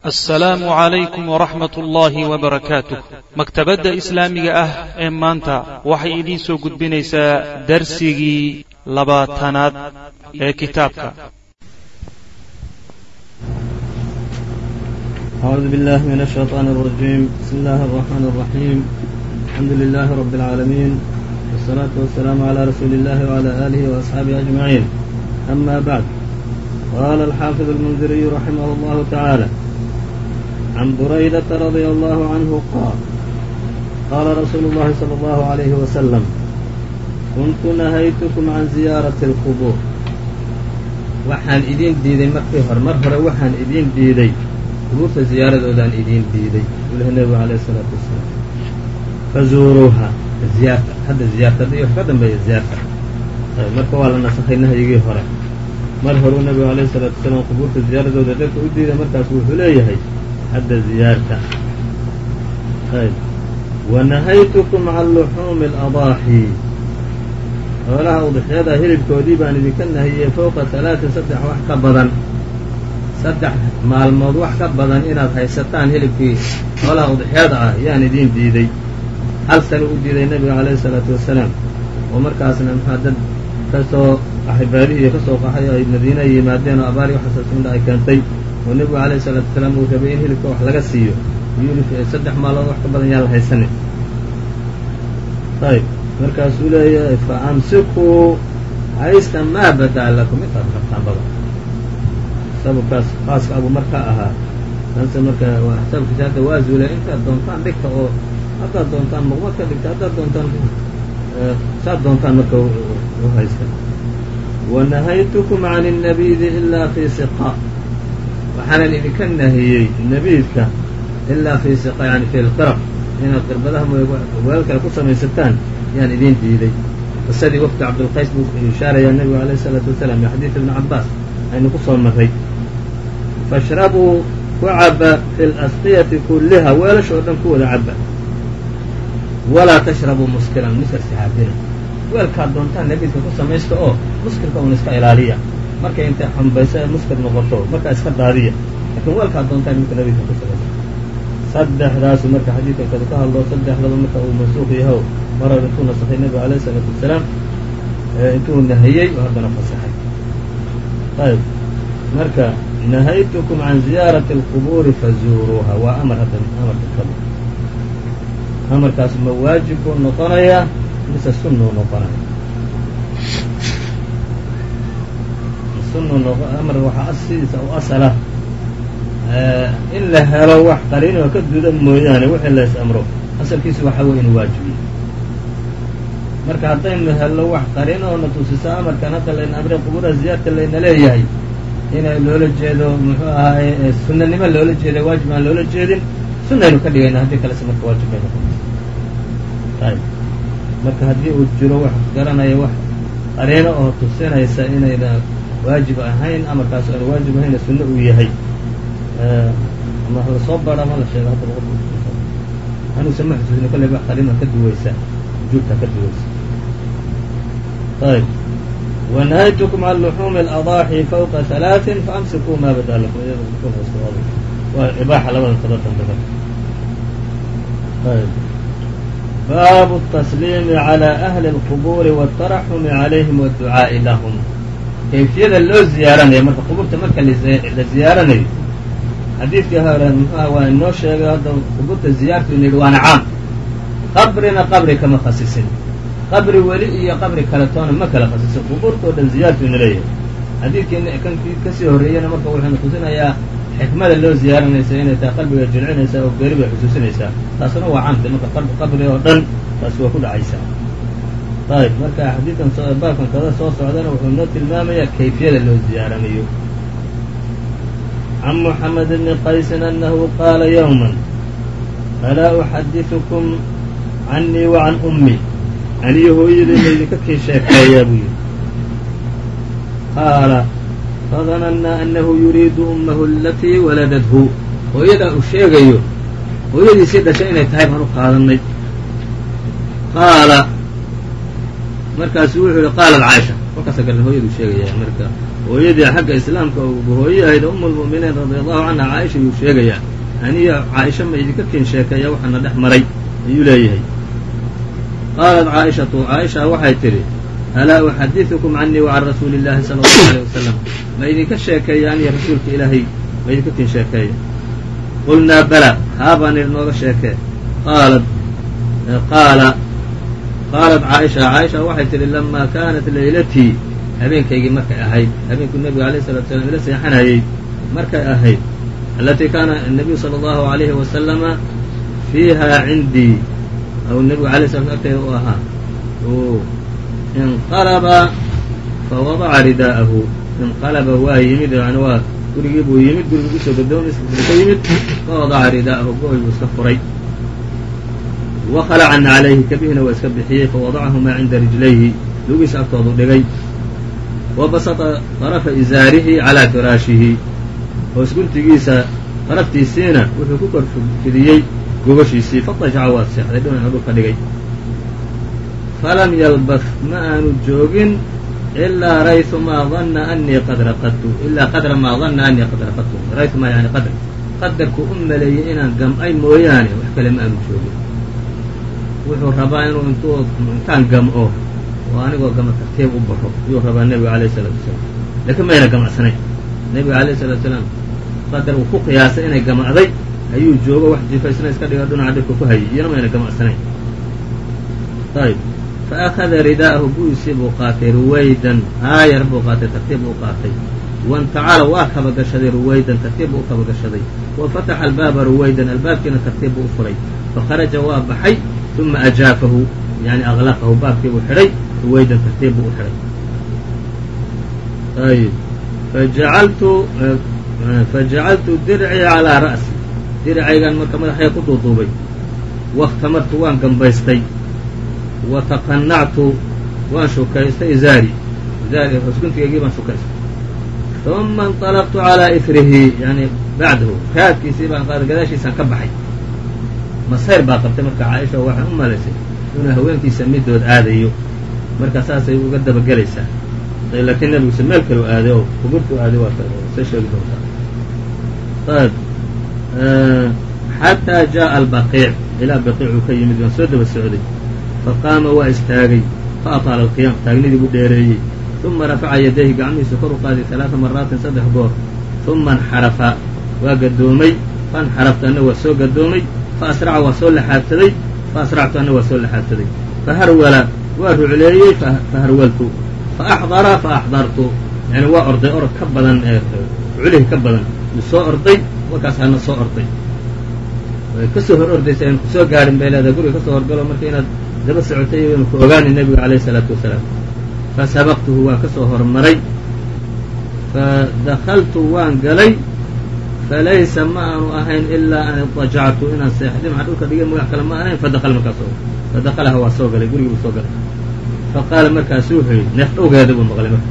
assalaamu calaykum waraxmat ullaahi wabarakaatuh maktabadda islaamiga ah ee maanta waxay idiin soo gudbinaysaa darsigii labaatanaad ee kitaabka أعوذ بالله من الشيطان الرجيم بسم الله الرحمن الرحيم الحمد لله رب العالمين والصلاة والسلام على رسول الله وعلى آله وأصحابه أجمعين أما بعد قال الحافظ المنذري رحمه الله تعالى عن بريدة رضي الله عنه قال قال رسول الله صلى الله عليه وسلم كنت نهيتكم عن زيارة القبور waxaan idiin diiday markii hore mar hore waxaan idiin diiday qubuurta ziyaaradoodaan idiin diiday uu lehay nebigu alayh isalaatu wasalaam fazuuruuha ziyaarta hadda ziyaarta hadda iyo wax ka dambeeya ziyaarta marka waa la nasakhay nahyigii hore mar horuu nebigu alayh isalaatu wasalaam qubuurta ziyaaradooda dadka u diiday markaas wuxuu leeyahay hadda ziyaarta. Ayb wanahaytukum can luxuumi اladaaxi xoolaha udxiyada hilibkoodii baan idinka nahiyey fowqa halaatin saddex wax ka badan. Saddex maalmood wax ka badan inaad haysataan hilibkii xoolaha udxiyada ah yaan idiin diiday. Hal sano u diiday nebiga calayhi isalaatu wasalaam oo markaasna maxaa dad ka soo axibaalihii ka soo qaxay ay madiina yimaadeen oo abaari waxaasasindha ay keentay oo nebigu alayhi salaatu wasalaam uu rabay in hilibka wax laga siiyo. Yuli saddex maalmood wax ka badan yaan haysanin ayb markaasuu leeyahay fa amsikuu haysta maa badaa lakum intaad rabtaan badan. Sababkaas khaaska abu marka ahaa. Tanse marka sababkiisa hadda waa zuulay intaad doontaan dhigta oo haddaad doontaan muqmad ka dhigta haddaad doontaan saad doontaan marka u haysta wanahaytukum can الnabiidi ilaa fii siqa waxaanan idinka nahiyey nabiidka ilaa siqa yani fi lqirab inaad qirbadaha weel kale ku samaysataan yaan idiin diiday. Qisadii wafdi cabdulqays buu ishaarayaa nebigu alayh isalaatu wasalaam iyo xadiid ibni cabaas aynu ku marray. Fashrabuu ku caba fi lasqiyati kulliha weelasha oo dhan ku wada caba walaa tashrabuu muskiran muskir saxaabina. Weelkaad doontaan nabiidka ku samaysta oo muskirka un iska ilaaliya markay intay xambayso ee muskir noqoto markaa iska daadiya lakiin weelkaad doontaan ninka nabiidka ku samaysta saddexdaasu marka xadiidkan kada ka hadlo saddexdaba marka uu mansuuq yaho marar intuu nasakhay nebiga alayh isalaatu wasalaam intuu nahiyey oo haddana fasaxay. Ayb marka nahaytukum can ziyaarati اlqubuuri fazuuruuha waa amar hadda amarka kaba amarkaas ma waajib buu noqonayaa mise sunuu noqonaya sunu amar waxaa sidiisa u asala. In la helo wax qariinoo ka duda mooyaane wixii lays amro asalkiisu waxaa wey inu waajibiye marka haddaynu helno wax qariin oo na tusisa amarkan hadda layna amray qubuuraha ziyaarta layna leeyahay inay loola jeedo muxuu ahaay sunanimo loola jeeda waajib aan loola jeedin sunaynu ka dhigayna haddii kalese marka waajib bay noqonaysa ayb marka haddii uu jiro wax garanaya wax qariino oo tusinaysa inayna waajib ahayn amarkaas aanu waajib ahayna sunno uu yahay ama lasoo bara ma la sheega hadda anuusa ma xusuusina kolley wax qariina ka duwaysa wujuubta ka duwaysa ayb wanahaytukum can luxuumi اladaaxi fawqa halaaثin faamsikuu maa badaa lakum waa ibaaxa labada taba dambeba ayb baabu الtasliimi عalى ahli اlqubuuri wالtaraxumi عalayhim wالducaaءi lahum kayfiyada loo ziyaaranayo marka qubuurta marka la ziyaaranayo xadiidkii hore muxuha waa inoo sheegay hadda qubuurta ziyaartu inu yidhi waana caam. Qabrina qabri kama khasisin. Qabri weli iyo qabri kale toona ma kala khasisin. Qubuurtao dhan ziyaartu ina leeyahay xadiidkii kankii ka sii horreeyana marka wuxuuna tusinayaa xikmada loo ziyaaranaysa inay tahay qalbiga jilcinaysaa oo geeri bay xusuusinaysaa taasuna waa caamde marka qabri oo dhan taasi waa ku dhacaysaa ayb marka xadiidkan baabkan kada soo socdana wuxuu noo tilmaamayaa kayfiyada loo ziyaaranayo can mxamed bni qaysin anahu qaala ywma alaa uxadiثukum canii wa can ummi aniyo hooyadii laydinka kii sheekeeyaa buu yidhi qaala fadanannaa anahu yuriidu ummahu alatii waladathu hooyadaa uu sheegayo hooyadiisii dhashay inay tahay baan u qaadanay qaala markaasu wuxuu yihi qaalat caaisha kolkaasa garna hooyaduu sheegaya marka hooyadii xagga islaamka ugu hooye ahayd umu lmu'miniin radia allahu canha caaisha yuu sheegayaa aniya caaisha ma idinka kin sheekeeya waxaana dhex maray ayuu leeyahay qaalat caaishatu caaisha waxay tidhi alaa uxadiثukum canii wa can rasuuli اllahi salى اllahu alيه wasalam ma idinka sheekeeya aniya rasuulka ilaahay ma idinka kin sheekeeya qulnaa bala haabaan idhi nooga sheekee qaalat qaala qaalat caaisha caaisha waxay tidhi lamaa kaanat laylatii habeenkaygii markay ahayd habeenkuu nebiga alayh salatu slam ila seexanayay markay ahayd alatii kaana nabiyu sala allahu alayhi wasalama fiiha cindii aw nebigu alay sl agtayda u ahaa inqalaba fawadaca ridaa'ahu inqalaba waa yimid yani waa gurigii buu yimid gurigii u soo gadoonis ka yimid fawadaca ridaa'ahu go-y buu iska furay wakhalacana calayhi kabihina waa iska bixiyey fawadacahumaa cinda rijlayhi lugiisa agtoodu dhigay wa basata طarafa izaarihi calaa firaashihi hoos guntigiisa daraftiisiina wuxuu ku kor fidiyey gogoshiisii fadajaca waa seexday dhinaca dhulka dhigay falam yalbas ma aanu joogin ilaa rayumaa danna anii qad raqadtu ilaa qadra maa danna anii qad raqadtu rayumaa yani qadr qadarku u maleeyey inaan gam'ay mooyaane wax kale ma aanu joogin wuxuu rabaa inuu intuu intaan gam'o oo anigoo gama tartiib u baxo ayuu rabaa nebiga alayh isalaatu wasalaam. Laakiin mayna gamacsanayn. Nebiga alayh salatu salaam qadar uu ku qiyaasay inay gama'day ayuu joogo wax jifaysna iska dhiga dhinaca dhibka ku hayay iyana mayna gamacsanayn. Ayb faأkhada ridaa'ahu bu'isii buu qaatay ruwaydan haayar buu qaatay tartiib buu qaatay. Waاntacala waa kaba gashaday ruwaydan tartiib buu u kaba gashaday wa fataxa albaaba ruwaydan albaabkiina tartiib buu u furay. Fakharaja waa baxay uma ajaafahu yani aklaqahu baabkii buu xidhay ruwaydan tartiib buu u xidhay ayb fajacaltu fajacaltu dircii calىa ra'si dircaygan marka madaxaya ku duuduubay wakhtamartu waan gambaystay wa taqanactu waan shukaystay izaari izaari hosguntigaygii baan shukaystay uma انطalqtu calىa ifrihi yani bacdahu raadkiisii baan qaada gadaashiisaan ka baxay masayr baa qabtay marka caaisha waxay u malaysay inuu haweenkiisa midood aadayo marka saasay uga dabagelaysaa laakiin nebiguse meel kaleu aaday oo kuburtu aaday waa se sheegi doontaa ayb xataa jaءa albaqiic ilaa baqiic uu ka yimid waan soo daba socday faqaama waa istaagay faataala alqiyaam taagnidii buu dheereeyey uma rafaca yadayhi gacmihiisa kor u qaaday alaaa maraatin saddex goor uma انxarafa waa gadoomay faاnxaraftu anna waa soo gadoomay faasraca waa soo laxaadsaday faasractu anna waa soo laxaadsaday faharwala waa rucleeyey faharwaltu faaxdara faaxdartu yani waa orday orod ka badan ruclihi ka badan soo orday markaas hana soo orday ka soo hor ordaysa aynu ku soo gaarin bay leedahay guriga ka soo horgalo marka inaad daba socotay inu ku ogaani nebiga alayh isalaatu wasalaam fasabaqtuhu waan ka soo hormaray fadakaltu waan galay falaysa ma aanu ahayn ilaa an idajactu inaan seexday maxaa dhulka dhigay magac kale ma ahayn fadakala markaas fadakalaha waa soo galay gurigii buu soo galay faqaala markaasu wuxuu yidhi neef dhowgeeda buu maqlay marka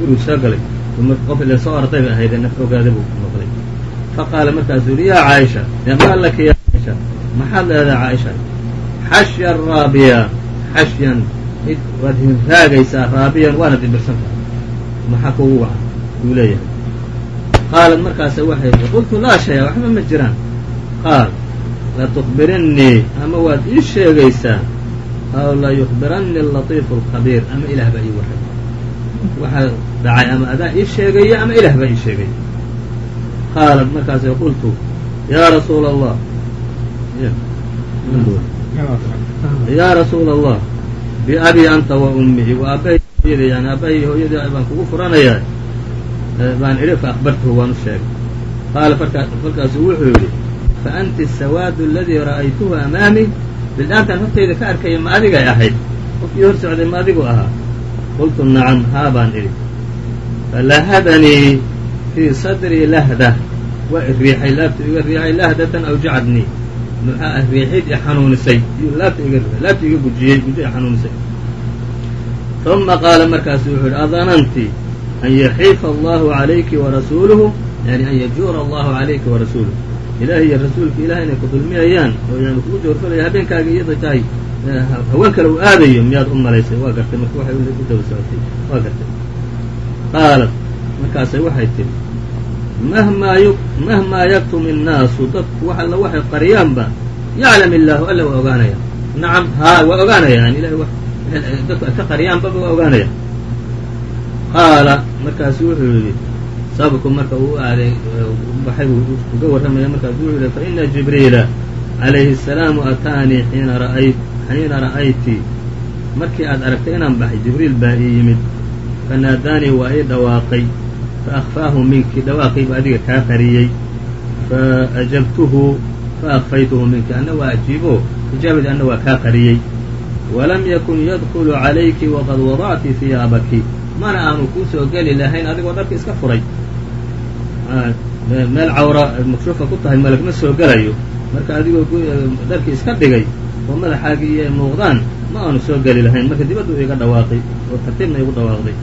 gurigu soo galay qof ile soo orday bay ahaydee neef dhowgeeda buu maqlay faqaala markaasuu yidhi yaa caaisha maa laki ya caaisha maxaad leedahay caaisha xashya raabiya xashyan mid waad hinraagaysaa raabiyan waana dibirsantaha maxaa kugu waca yuu leeyahay qaalat markaasa waxay tii qultu laa shaya waxba ma jiraan qaal latukhbirinnii ama waad ii sheegaysaa aw layukhbiranni alatiifu alkhabiir ama ilaah baa ii warray waxaa dhacay ama adaa ii sheegaya ama ilaah baa ii sheegaya qaalat markaasay qultu yaa rasuula allah yaa rasuula allah biabii anta wa ummihi wa aabbahay hooyadii yani aabbahay hooyadii baan kugu furanayaa baan idhi fa akhbartuhu waan u sheegay. Qaala markaasuu wuxuu yidhi fa anti asawaadu aladii ra'aytuhu amaamii bildhaantan hortayda ka arkaya ma adigay ahayd? Qofkii hor socday ma adigu ahaa. Qultu nacam haa baan idhi. Falahadanii fii sadrii lahda waa iriixay laabta iga riixay lahdatan awjacadnii maxaa ah riixid i xanuunisay. Laabta iga riixay laabta iga gujiyey guji i xanuunisay. Uma qaala markaasu wuxuu yidhi adananti an yaxiifa allahu calayki warasuuluhu yani an yajuura allahu calayki warasuuluhu ilaahi iyo rasuulka ilaah inay ku dulmiyayaan oo yani kugu joorfalaya habeenkaaga iyada tahay haween kale uu aadayo miyaad u malaysay waa gartay marka waxay u daba socotay waa gartay qaalat markaasay waxay tidhi mahmaa mahmaa yaktum innaasu dadku wax alla waxay qariyaanba yaclam illaahu alla waa ogaanaya nacam haa waa ogaanayaan ilahay dadku ay ka qariyaanbaba waa ogaanaya qaala markaasu wuxuu yidhi sababku marka uu aaday baxay uga warramaya markaasu wuxuu yidhi faina jibriila calayhi الsalaamu ataanii xiina ra'ayt xiina ra'ayti. Markii aad aragtay inaan baxay jibriil baa ii yimid fanaadaanii waa ii dhawaaqay faakfaahu minki dhawaaqaybu adiga kaa qariyey faajabtuhu faakfaytuhu minki anna waa ajiibo ijaabadii anna waa kaa qariyey. Walam yakun yadkulu calayki waqad wadacti hiyaabaki mana aanu kuu soo geli lahayn adigoo dharki iska furay? Meel cawra makshuufa ku tahay malag ma soo gelayo. Marka adigoo dharkii iska dhigay oo madaxaagii iyo muuqdaan ma aanu soo geli lahayn. Marka dibaddu iga dhawaaqay oo tartiibna igu dhawaaqday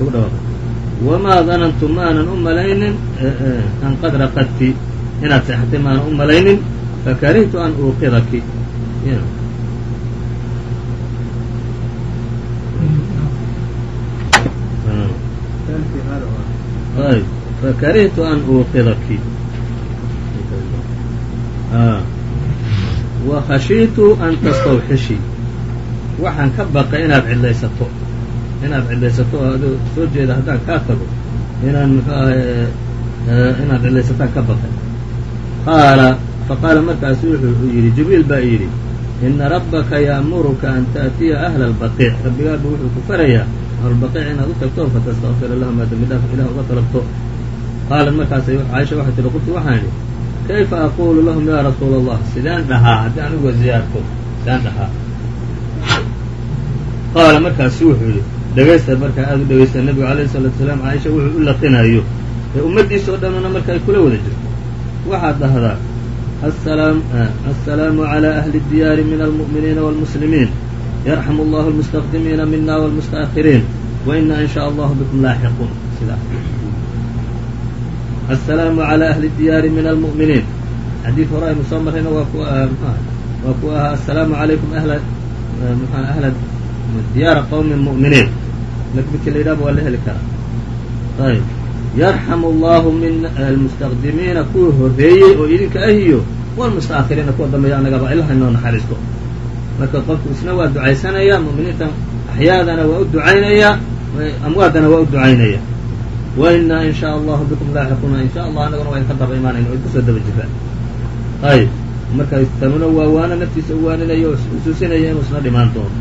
igu dhawaaqay. Wamaa danantu maanan u malaynin an qad raqadti inaad seexatay maanan u malaynin. Fakarihtu an uuqidaki fakarihtu an uuqidaki wa khashiitu an tastawxishii waxaan ka baqay inaad cidlaysato inaad cidlaysato oo adoo soo jeeda haddaan kaa tago. Inaan muxuu ahay inaad cidlaysataan ka baqay. Qaala faqaala markaasu wuxuu yidhi jibriil baa yidhi ina rabbaka ya'muruka an ta'tiya ahla albaqiic rabbigaaba wuxuu ku farayaa hrbaqiic inaad u tagto fatastaqfira lahumaa dembi dhaaf ilah uga dalabto qaalat markaas caaisha waxay tihi qultu waxaan idhi kayfa aquulu lahum yaa rasuula allah sidaan dhahaa haddii anigu ziyaarto sidaan dhahaa qaala markaasu wuxuu yidhi dhegaysta markaa aad u dhegaysta nebigu alayhi salaatu wasalaam caaisha wuxuu u laqinayo ee ummaddiisa oo dhanuna marka ay kula wada jirto waxaad dhahdaa asalaamu calaa ahli diyaari min almu'miniina waalmuslimiin yarxamu allahu almustaqdimiina mina wاlmustaأkhiriin waina in shaء allahu bikum laaxiquun sidaa assalaamu calى ahli اdiyaari min almu'miniin xadiid hore aynu soo marrayna waa ku waa ku ahaa assalaamu calaykum ahla ahla diyaara qowmin mu'miniin midkii la yidhahba waa la heli karaa ayb yarxamu allahu min almustaqdimiina kuwa horreeyey oo idinka ahiyo walmustaأkhiriina kuwa dambeeya annagaba ilaha inoo naxariisto marka qofku isna waa ducaysanayaa mu'miniinta axyaadana waa u ducaynayaa amwaadana waa u ducaynaya. Wainaa in shaء allahu bikum laaxiquuna in sha allah annaguna waa idinka daba imaanayna o idinka soo daba jiraan. Ayb marka tanuna waa waana naftiisa u waaninaya oo usuusinaya inuu isna dhimaan doono.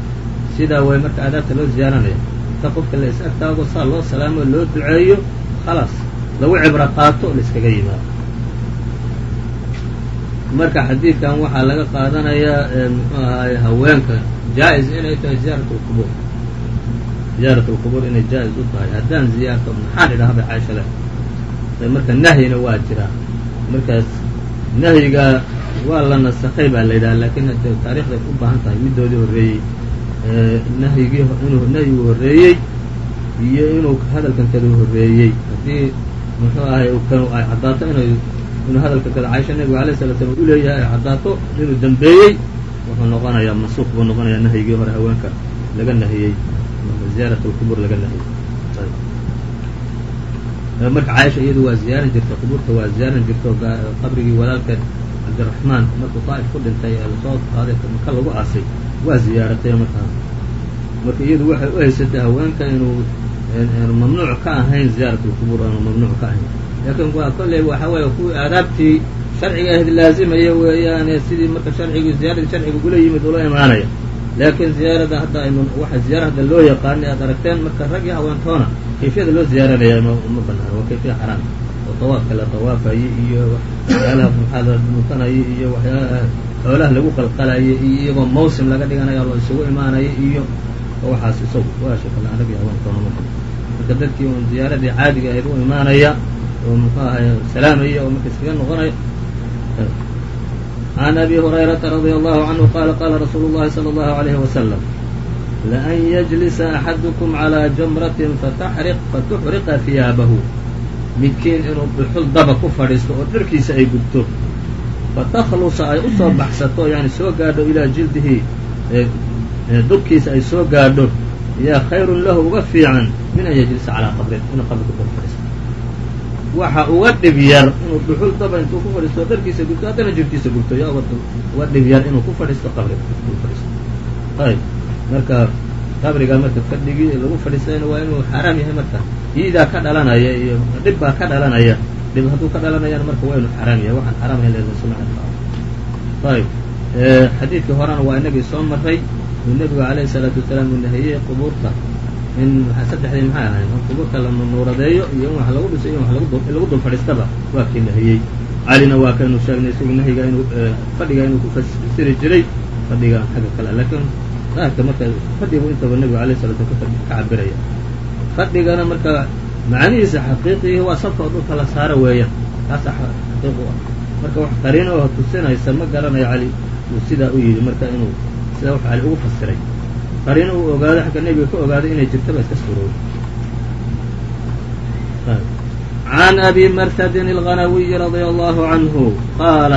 Sidaa way marka aadaabta loo ziyaaranaya inta qofka la is agtaago saa loo salaamo loo duceeyo khalaas lagu cibro qaato la iskaga yimaado marka xadiidkan waxaa laga qaadanayaa muxuu ahaay haweenka. Jaa-is inay tahay ziyaarat lqubuur ziyaarat lqubuur inay jaa-is u tahay. Haddaan ziyaarto maxaan idhaha bay caaisha leh? Marka nahyina waa jiraa markaas nahyiga waa la nasakay baa la yidhaha laakiin hade taarikhday u baahan tahay middoodii horreeyey. Nahyigii inuu nahyigu horreeyey iyo inuu hadalkan kada horreeyey. Haddii muxuu ahay kanu ay caddaato inay inuu hadalka kada caaisha nebigu alayh sala slam u leeyahay ay caddaato inuu dembeeyey wuxuu noqonayaa mansuuq buu noqonayaa nahyigii hore haweenka laga nahiyey ziyaarat alqubur laga nahiyey marka caaisha iyadu waa ziyaaran jirta qubuurta waa ziyaaran jirta qabrigii walaalkeed cabdiraxmaan markuu taa'if ku dhintay ee la soo qaaday maka lagu aasay waa ziyaaratay markaa marka iyadu waxay u haysatay haweenka inuu mamnuuc ka ahayn ziyaarat lqubuur aanu mamnuuc ka ahayn laakiin waa kolley waxa weeye kuwii aadaabtii sharciga ahayd laazimaya weeyaane sidii marka sharcigii ziyaaradii sharciga ula yimid ula imaanaya laakiin ziyaarada hadda aynu waxa ziyaara loo yaqaanay aad aragteen marka rag haweentoona kayfiyada loo ziyaaranaya ma banaana waa kayfiya xaraam. Oo tawaafka la tawaafayo iyo waxyaalaha maxaa la dhuntanayo iyo waxyaalaha xoolaha lagu qalqalayo iyo iyagoo mawsim laga dhiganayo loo isugu imaanayo iyo waxaas isagu waa shakala rag iyo haweentoona ma marka dadkii un ziyaaradii caadiga ahayd u imaanaya oo muxuu ahay salaamaya oo marka iskaga noqonaya عن أbي هريرة رضي الله عنه qال qاla رsuuل الlahi صلى الله عليه وسلم لأn yجلس أxadكم عlى جمرة fatuxriqa ثiyaabahu midkiin inuu dhuxul daba ku fadhiisto oo dharkiisa ay gubto faتkluصa ay usoo baxsato yani soo gaadho ilىa jildihi dubkiisa ay soo gaadho yaa khayr lahu uga fiican min an yجlisa calىa qabrin inuu qabri ku daba fadhiisto waxa uga dhib yar inuu dhuxul daba intuu ku fadhiisto dharkiisa gubto haddana jirkiisa gubto yaa uga dhib yar inuu ku fadhiisto qabriga ku fadhiisto. Ayb marka qabriga marka fadhigii lagu fadhiistayna waa inuu xaaraam yahay marka. Iidaa ka dhalanaya iyo dhib baa ka dhalanaya dhib hadduu ka dhalanayana marka waa inuu xaaraam yahay waxaan xaaraam ahayn leeda sumca ayb xadiidkii horena waa inagii soo maray uu nebigu alayhi salaatu wasalaam uu nahiyey qubuurta in saddexdii maxay in qubuurta la nuuradeeyo iyo in wax lagu dhiso iyo in lagu dul fadhiistaba waa kii nahiyey calina waa kaynu sheegnay isagu nahyiga inuu fadhiga inuu ku fasiri jiray fadhiga xagga kale laakiin daahirka marka fadhigu intaba nebigu alayh salatu ka cabiraya fadhigana marka macnihiisa xaqiiqihi waa sabka oo dhulka la saaro weeyaan kaasa xaqiiq u ah marka wax qariino oo tusinaysa ma garanayo cali uu sidaa u yidhi marka inuu sidaa wax cali ugu fasiray qariino uu ogaado xagga nebiga ka ogaaday inay jirtaba iska surooy عن أbي mrtd الغنوي رضي الله عنه qاaل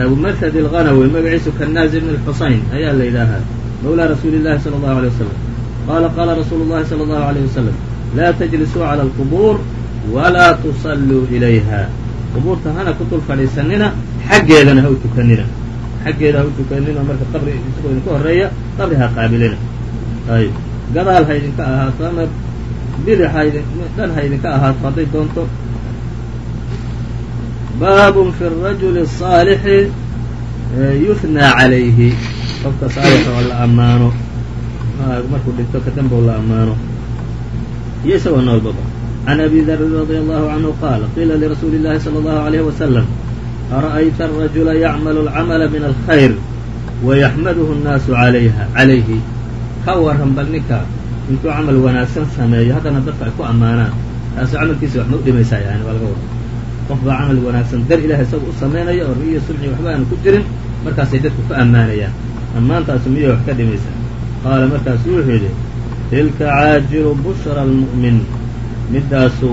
أbu mrtd الغنوي magaciisu kناز بن الحusayn ayaa la yidhaahaa mولى رasuuل الlahi صلى الله عليه وسلم qاla qاla رasuuل الlahi صلى الله عليه وسلم lا تجلسوا عlى القبور وlaa تصلوu إليها qubuurta hana ku dul fadhiisanina xaggeedana ha u tukanina xaggeeda ha u tukanina marka qabri isagoo idinka horeeya qabri ha qaabilina ayb gadaal ha idinka ahaato ama bidix dhan ha idinka ahaato hadday doonto baabun fi الrajuli الصaalixi yuhnaa calayhi qofka saalix oo la ammaano markuu dhinto kadambow la ammaano iyo isagoo noolbaba عن أbي dr رضي الله عنه qاaل قيla لرasuuل الlahi صلى الله عليه ara'ayta arajula yacmalu alcamala min alkhayr wayaxmaduhu nnaasu calayha calayhi ka warran bal ninka intuu camal wanaagsan sameeyo haddana dadka ay ku ammaanaan taasoo camalkiisa waxma u dhimaysaa yani waa laga wada qof baa camal wanaagsan dar ilahay isagu u samaynaya oo riyo sulxi waxba aanu ku jirin markaasay dadku ku ammaanayaan ammaantaasu miyay wax ka dhimaysaa qaala markaasu wuxuu yidhi tilka caajilu bushra almu'min. Middaasu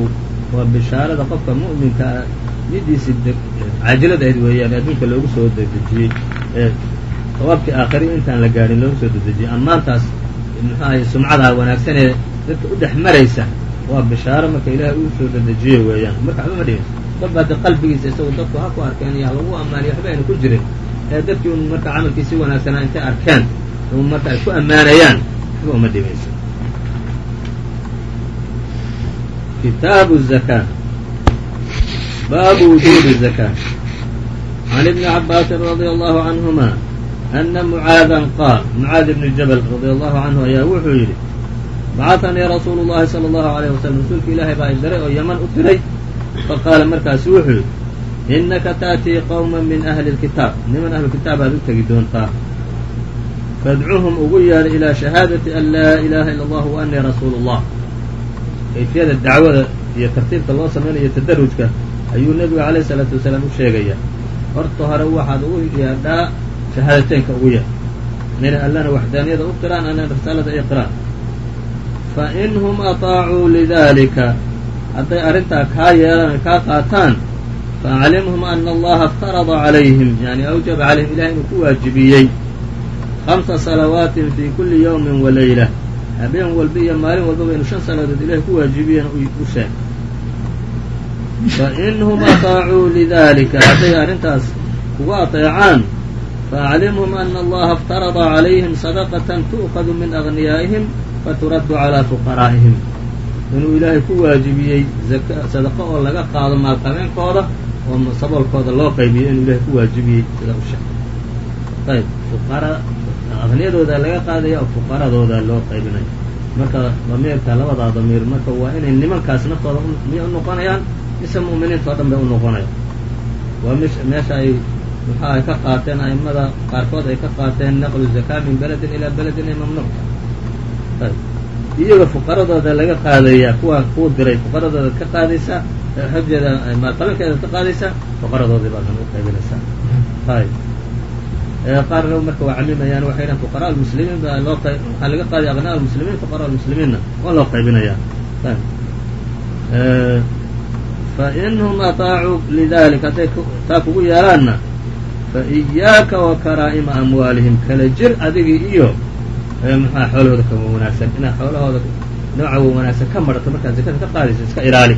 waa bishaarada qofka mu'minka nidiisii eh, caajilad ahayd weeyaan adduunka loogu soo dedejiyey ee eh, sawaabkii aakhari intaan la gaadhin loogu soo dedejiyey ammaantaas muxuu ahay sumcadaa wanaagsan ee dadka u dhex maraysa waa bishaaro marka ilaahay uu soo dedejiyey weeyaan. Marka waxba ma dhihin dabbaad qalbigiisa isagu dadku ha ku arkeen iyo halagu ammaaniyo waxba aynu ku jirin. Ee dadkii un marka camalkiisii wanaagsanaa intay arkeen un marka ay ku ammaanayaan waxba uma dhimayso. Kitaabu zakaa baabu wujuubi zakaa can ibni cabbaasin radia allahu canhuma ana mucaadan qaal mucaad ibni jabal radia allahu canhu ayaa wuxuu yidhi bacahanii rasuulu llahi sala allahu alayh wasalam rasuulka ilaahay baa idiray oo yaman u diray faqaala markaasu wuxuu yidhi innaka ta'tii qowman min ahli lkitaab niman ahlukitaab aad u tegi doontaa fadcuhum ugu yeedha ilaa shahaadati an laa ilaaha illa allahu wa annii rasuulu llah kayfiyada dacwada iyo tartiibka loo samaynayo tadarujka ayuu nebiga calayh isalaatu wasalaam u sheegaya. Horta hore waxaad ugu yeedhaa shahaadateynka ugu yeedh inay allana waxdaaniyada u qiraan ana risaalada ay qiraan. Fa inhum ataacuu lidalika hadday arrintaa kaa yeelaan kaa qaataan faaclimhum ana allaha iftarada calayhim yani awjaba calayhim ilahi inuu ku waajibiyey. Hamsa salawaatin fii kulli yowmin wa leyla habeen walba iyo maalin walbaba inu shan salaadood ilahi ku waajibiyeen u sheeg fainhum ataacuu lidalika hadday arrintaas kugu ateecaan faaclimhum ana allaha iftarada calayhim sadaqatan tu'khadu min agniyaa'ihim faturaddu calaa fuqaraa'ihim inuu ilaahay ku waajibiyey sadaqo oo laga qaado maalqabeenkooda oo saboolkooda loo qaybiyo inuu ilahay ku waajibiyey sida u ayb fuqara aqniyadooda laga qaadaya oo fuqaradooda loo qaybinayo marka damiirka labadaa damiir marka waa inay nimankaas naftooda miyay u noqonayaan mise mu'miniinta o dhan bay u noqonayaan waa m meesha ay muxua ay ka qaateen a'immada qaarkood ay ka qaateen naqlu zakaa min beledin ilaa beledin ay mamnuuc. Ayb iyaga fuqaradooda laga qaadaya kuwa kuu diray fuqaradooda ka qaadaysaa xogjeeda maalqabankeeda ka qaadaysaa fuqaradoodii baadan u qaybinaysaa ayb qaarna marka waa camimayaan waxay dhahan fuqaraa almuslimiin baa loo waxaa laga qaadaya aqnaa almuslimiin fuqaraa almuslimiinna waa loo qaybinayaa fainhum aطaacuu lidalik hadday taa kugu yeelaanna faiyaaka wa karaa'ima amwaalihim kala jir adigii iyo maxaa xoolahooda ka wanaagsan inaad xoolahooda nooca wa wanaagsan ka marhato markaad zakada ka qaadayso iska ilaali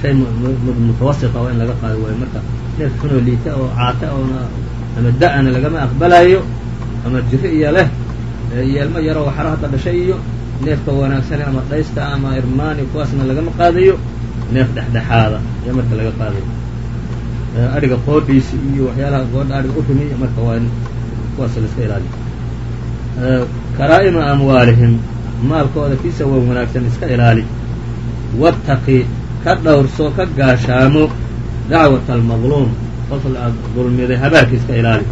shay mutawasita oo in laga qaado waayo marka neef xunoo liita oo caata oona ama da'ana lagama aqbalayo ama jiri iyo leh iyo ilmo yaroo waxara hadda dhashay iyo neefka wanaagsane ama dhaysta ama irmaani kuwaasna lagama qaadayo neef dhexdhexaada ayaa marka laga qaadayo. Adhiga qoodhiisi iyo waxyaalaha qoodha adhiga u rimiy marka waa in kuwaas la iska ilaaliyo. Karaa'ima amwaalihim maalkooda kiisa waa wanaagsan iska ilaali. Wattaqi ka dhowrso ka gaashaamo dacwata almadluum qof aad dulmiday habaarki iska ilaali.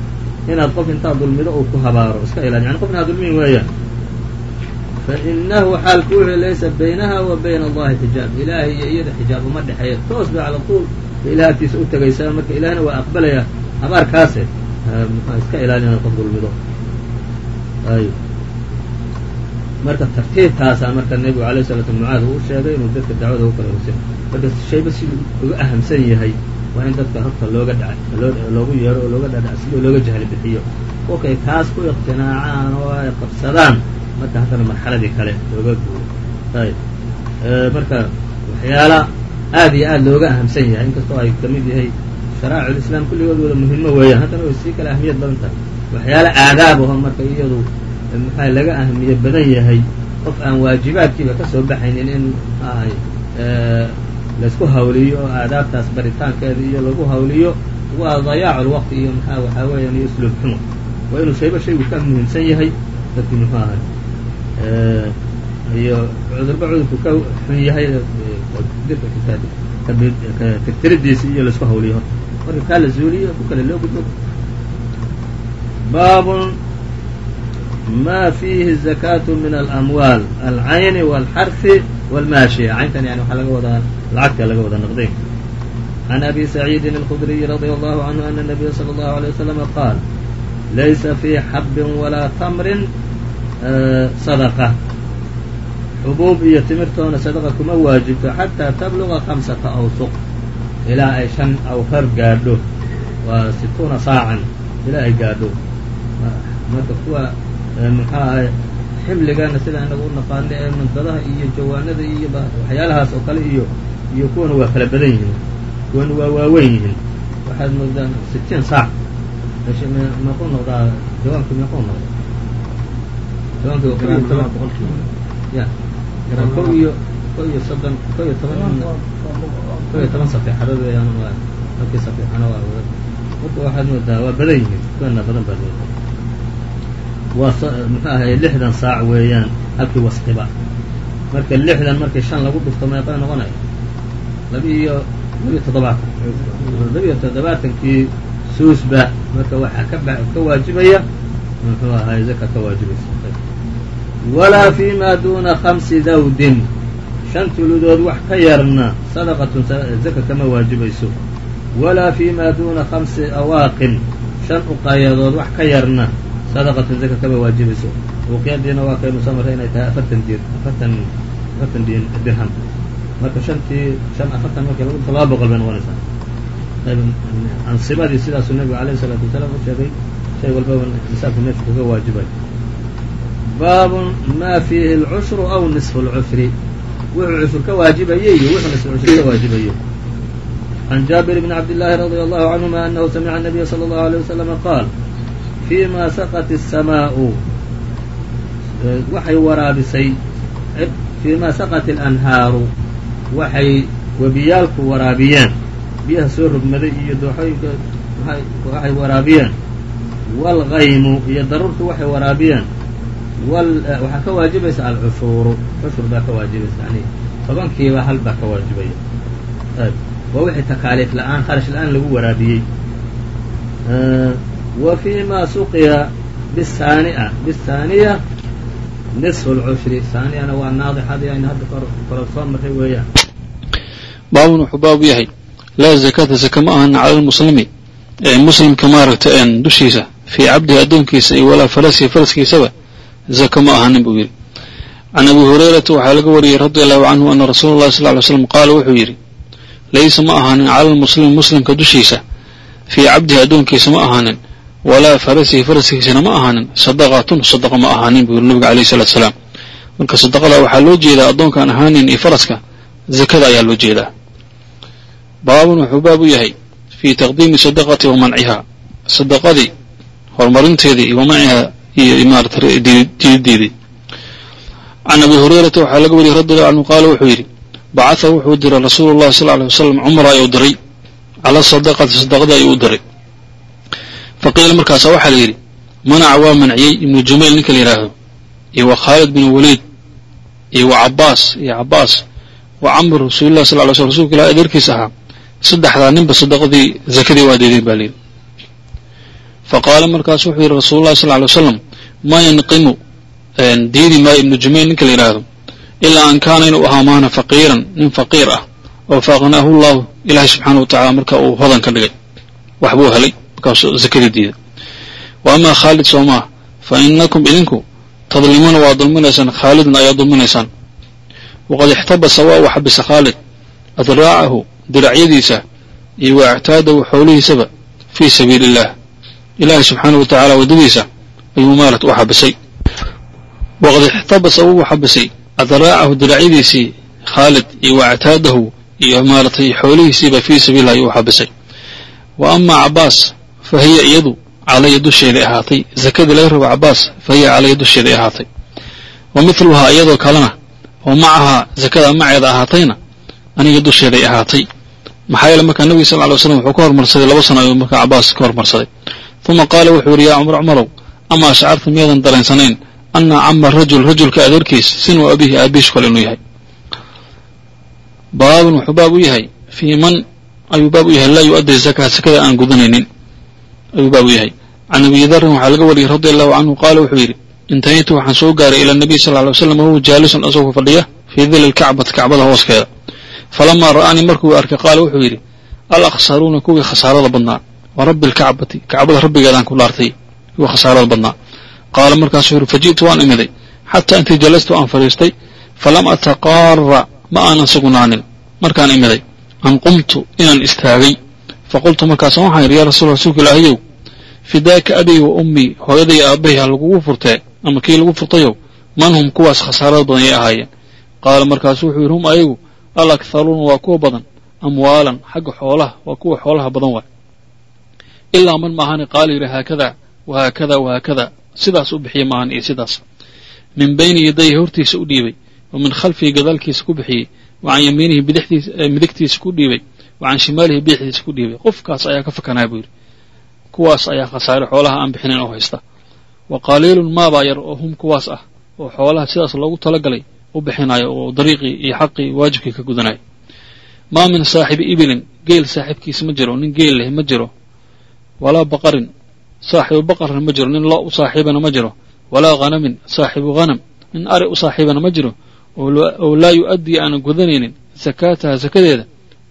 Inaad qof intaad dulmido uu ku habaaro iska ilaali. Yani qof inaad dulmiyin weeyaan fainahu xaalku wuxuu laysa baynaha wa bayna allahi xijaab ilaahay iyo iyada xijaab uma dhexeeya toos bay cala tuul bay ilaah u tegaysaa marka ilaahna waa aqbalaya habaarkaase iska ilaali inaad qof dulmido ay marka tartiibtaasaa marka nebigu alayh salatu mucaad uu sheegay inuu dadka dacwada u kala horsa marka shayba siduu uga ahamsan yahay waa in dadka horta looga dha loogu yeero oo looga dhadhac sidoo looga jahli bixiyo kolkay taas ku iqtinaacaan oo ay qabsadaan marka haddana marxaladii kale looga guuro. Marka waxyaala aad iyo aad looga ahamsan yahay inkastoo ay ka mid yahay sharaa'ic ulislaam kulligood wada muhimo weeyaan haddana way sii kala ahmiyad badan tahay. Waxyaala aadaab aho marka iyadu maxaa laga ahmiye badan yahay qof aan waajibaadkiiba ka soo baxaynin in maxaahay laysku hawliyo oo aadaabtaas baritaankeeda iyo lagu hawliyo waa dayaacu lwaqti iyo maxaa waxaa weeyaan iyo usluub xumo. Waa inuu shayba shaygu ka muhiimsan yahay dadkii muxuu ahay iyo cudurba cudurku ka xun yahay tirtiridiisi iyo la isku hawliyo. Horta marka kaa la zuuliyo ku kale loo gudbo baabun ma fiihi zakaatu min alamwaal alcayni walxarfi walmaashiya. Cayntan yani waxaa laga wadaa lacagta laga wada naqday can abi saciidin alkhudriyi radia allahu canhu ana nabiya sala allahu alay waslama qaal laysa fii xabbin walaa tamrin sadqa xubuub iyo timirtoona sadaqa kuma waajibto xataa tabluga hamsata awsuq ilaa ay shan awfar gaadho waa situuna saacan ilaa ay gaadho marka kuwa muxuu ahay ximligana sida inagu u naqaano ee mandadaha iyo jawaanada iyo waxyaalahaas oo kale iyo iyo kuwana waa kala badan yihiin kuwana waa waaweyn yihiin waxaad moodaan sitiin saac meequu noqdaa jawaanku meequu noqda ya ko iyo ko iyo soddon ko iyo toban ko iyo toban safeexadood weeyaan waa halkii safeexana waa wada marka waxaad moodaa waa badan yihiin kuwana badan moodaa waa muxuu ahay lixdan saac weeyaan halkii wasqiba marka lixdan markii shan lagu dhufto meeqay noqonaya laba iyo labiyo toddobaatan. Labiyo toddobaatankii suusba marka waxaa ka ba ka waajibaya muxuu ahay zaka ka waajibaysa walaa fi ma duna khamsi dawdin shan tuludood wax ka yarna sadaqatun zaka kama waajibayso walaa fi ma duna khamsi awaaqin shan uqaayadood wax ka yarna sadaqatun zaka kama waajibayso uqyadiina waa kaynu soo marray inay tahay afartan dir afartan afartan dirham marka shantii shan afartan markii lagu laba boqol bay noqonaysaa ansibadii sidaasuu nabigu alayhi salaatu wasalaam u sheegay shay walbaba nisaabku meeshu kaga waajibayo baabun maa fiihi alcushru aw nisfu lcufri wuxuu cushur ka waajibaye iyo wuxuu nisfu cushur ka waajibayo can jaabir bni cabdillaahi radia allahu canhuma anahu samica anabiya sala allahu alay wasalama qaal fii ma saqat asamaau waxay waraabisay eh, fii ma saqat alanhaaru. Waxay webiyaalku waraabiyeen biyaha soo rogmaday iyo dooxooyinka waxay waraabiyeen waalgaymu iyo daruurtu waxay waraabiyeen waxaa ka waajibaysa alcushuuru cushur baa ka waajibaysa yani tobankiiba hal baa ka waajibaya. Waa wixii takaaliif la'aan kharash la'aan lagu waraabiyey. Wa fii suqiya bisaania. Bisaaniya nisfu lcushri saaniyana waa naadixadii ayna hadda koro soo weeyaan. Baabun wuxuu baabu yahay. Laa zakaata zaka ma cala lmuslimi ee muslimka maaragta dushiisa fii cabdihi addoonkiisa iyo walaa farasihi faraskiisaba zaka ma ahanin buu yidhi can abi hurayrata waxaa laga wariyey radi allahu canhu ana rasuula llahi sal ly slam qaala wuxuu yidhi laysa ma ahaanin cala lmuslimi muslimka dushiisa fii cabdihi addoonkiisa ma ahaanin walaa farasihi faraskiisana ma ahaanin sadaqatun sadaqa ma ahaanin buu yidhi nabiga alayh salatu salaam. Marka sadaqada waxaa loo jeedaa addoonkaan ahaanin iyo faraska zakada ayaa loo jeedaa. Baabun wuxuu baab u yahay fii taqdiimi sadaqati wa mancihaa sadaqadii horumarinteedii iyo wa mancihaa iyo maarata diidideedii can abi hurayrata waxaa laga wariyey radi allahu canhu qaala wuxuu yidhi bacatha wuxuu diray rasuulu llahi sal alay wasalam cumra ayuu diray cala sadaqati sadaqadii ayuu u diray. Fa qiila markaasa waxaa la yidhi manaca waa manciyey ibnu jumayl ninka la yidhaahdo iyo wa khaalid bin waliid iyo wa cabaas iyo cabaas wa camr rasuulilah sal ly sl rsulka ilah adeerkiis ahaa saddexdaa ninba sadaqadii zakadii waa deedeen baa layidhi fa qaala markaasu wuxuu yidhi rasuulullahi sal ly wasalam ma yanqimu diidi maayo ibnu jumayl ninka la yidhaahdo ilaa an kaana inuu ahaa maana faqiiran nin faqiir ah oo faaqnaahu llahu ilaahay subxaana wa tacala marka uu hodan ka dhigay waxbuu helay markaasuu zakadii diiday. Wa amaa khaalid soo maah fa inakum idinku tadlimuuna waa dulminaysaan khaalidna ayaa dulminaysaan. Waqad ixtabasa waa uu xabisa khaalid adraacahu diracyadiisa iyo wa ictaadahu xoolihiisaba fii sabiili illah ilaahay subxaana wa tacaala waddadiisa ayuu maarat u xabisay. Waqad ixtabasa wuu xabisay. Adraacahu diracyadiisii khaalid iyo wa ictaadahu iyo maaratay xoolihiisiiba fii sabiililah ayuu u xabisay. Wa amaa cabaas fa hiya iyadu calaya dusheeday ahaatay. Zakadii laga rabo cabaas fa hiya calaya dusheeday ahaatay. Wa mithluhaa iyadoo kalena oo macahaa zakada maceeda ahaatayna aniga dusheeday ahaatay. Maxaa yeele markaa nebiga sal ly slam wuxuu ka hormarsaday laba sano ayuu markaa cabaas ka hormarsaday. Uma qaala wuxuu yidhi yaa cumar cumarow amaa shacarta miyaadan dareensanayn ana cama rajul rajulka adeerkiis sinu abihi aabiish kale inuu yahay baabun wuxuu baab u yahay fii man ayuu baab u yahay laa yu-addi zakaa sakada aan gudanaynin ayuu baab u yahay can abi darin waxaa laga wariyey radi allahu canhu qaala wuxuu yidhi intahaytu waxaan soo gaaray ila nabiy sal ly waslam wahuwa jaalisun asagoo fadhiya fii dili lkacbati kacbada hooskeeda falamaa ra'aanii markuu arkay qaala wuxuu yidhi al akhsaruuna kuwii khasaarada badnaa wa rabbi alkacbati kacbada rabbigeedaan ku dhaartay kuwii khasaarada badnaa. Qaala markaasuu yidhi faji'tu waan imiday. Xataa intii jalastu aan fadhiistay falam ataqaara ma aanan sugnaanin. Markaan imiday an qumtu inaan istaagay. Faqultu markaasa waxaan yidhi yaa rasuul rasuulka ilaahayow fidaaka abii wa ummii hooyaday aabbahay ha lagugu furtee? Ama kii lagu furtayow man hum kuwaas khasaarada badan yay ahaayeen? Qaala markaasuu wuxuu yidhi hum ayagu al akharuuna waa kuwa badan amwaalan xagga xoolaha waa kuwa xoolaha badan waay. Ilaa man maahani qaala yidhi haakadaa wahaakadaa wahaakadaa sidaas u bixiya maahan iyo sidaas. Min bayni yadayhi hortiisa u dhiibay wa min khalfihi gadaalkiisa ku bixiyey wa can yamiinihi midigtiisa ku dhiibay wa can shimaalihi bidixdiisa ku dhiibay. Qofkaas ayaa ka fakanaya buu yidhi. Kuwaas ayaa khasaare xoolaha aan bixinayn oo haysta. Wa qaliilun maabaa yar oo hum kuwaas ah oo xoolaha sidaas loogu talagalay u bixinayo oo dariiqii iyo xaqii waajibkii ka gudanaya maa min saaxibi ibilin geel saaxiibkiisa ma jiro nin geel leh ma jiro. Walaa baqarin saaxibu baqarna ma jiro nin lo u saaxiibana ma jiro. Walaa hanamin saaxibu hanam nin ari u saaxiibana ma jiro. Oo laa yu-addii aanan gudanaynin sakaataha sakadeeda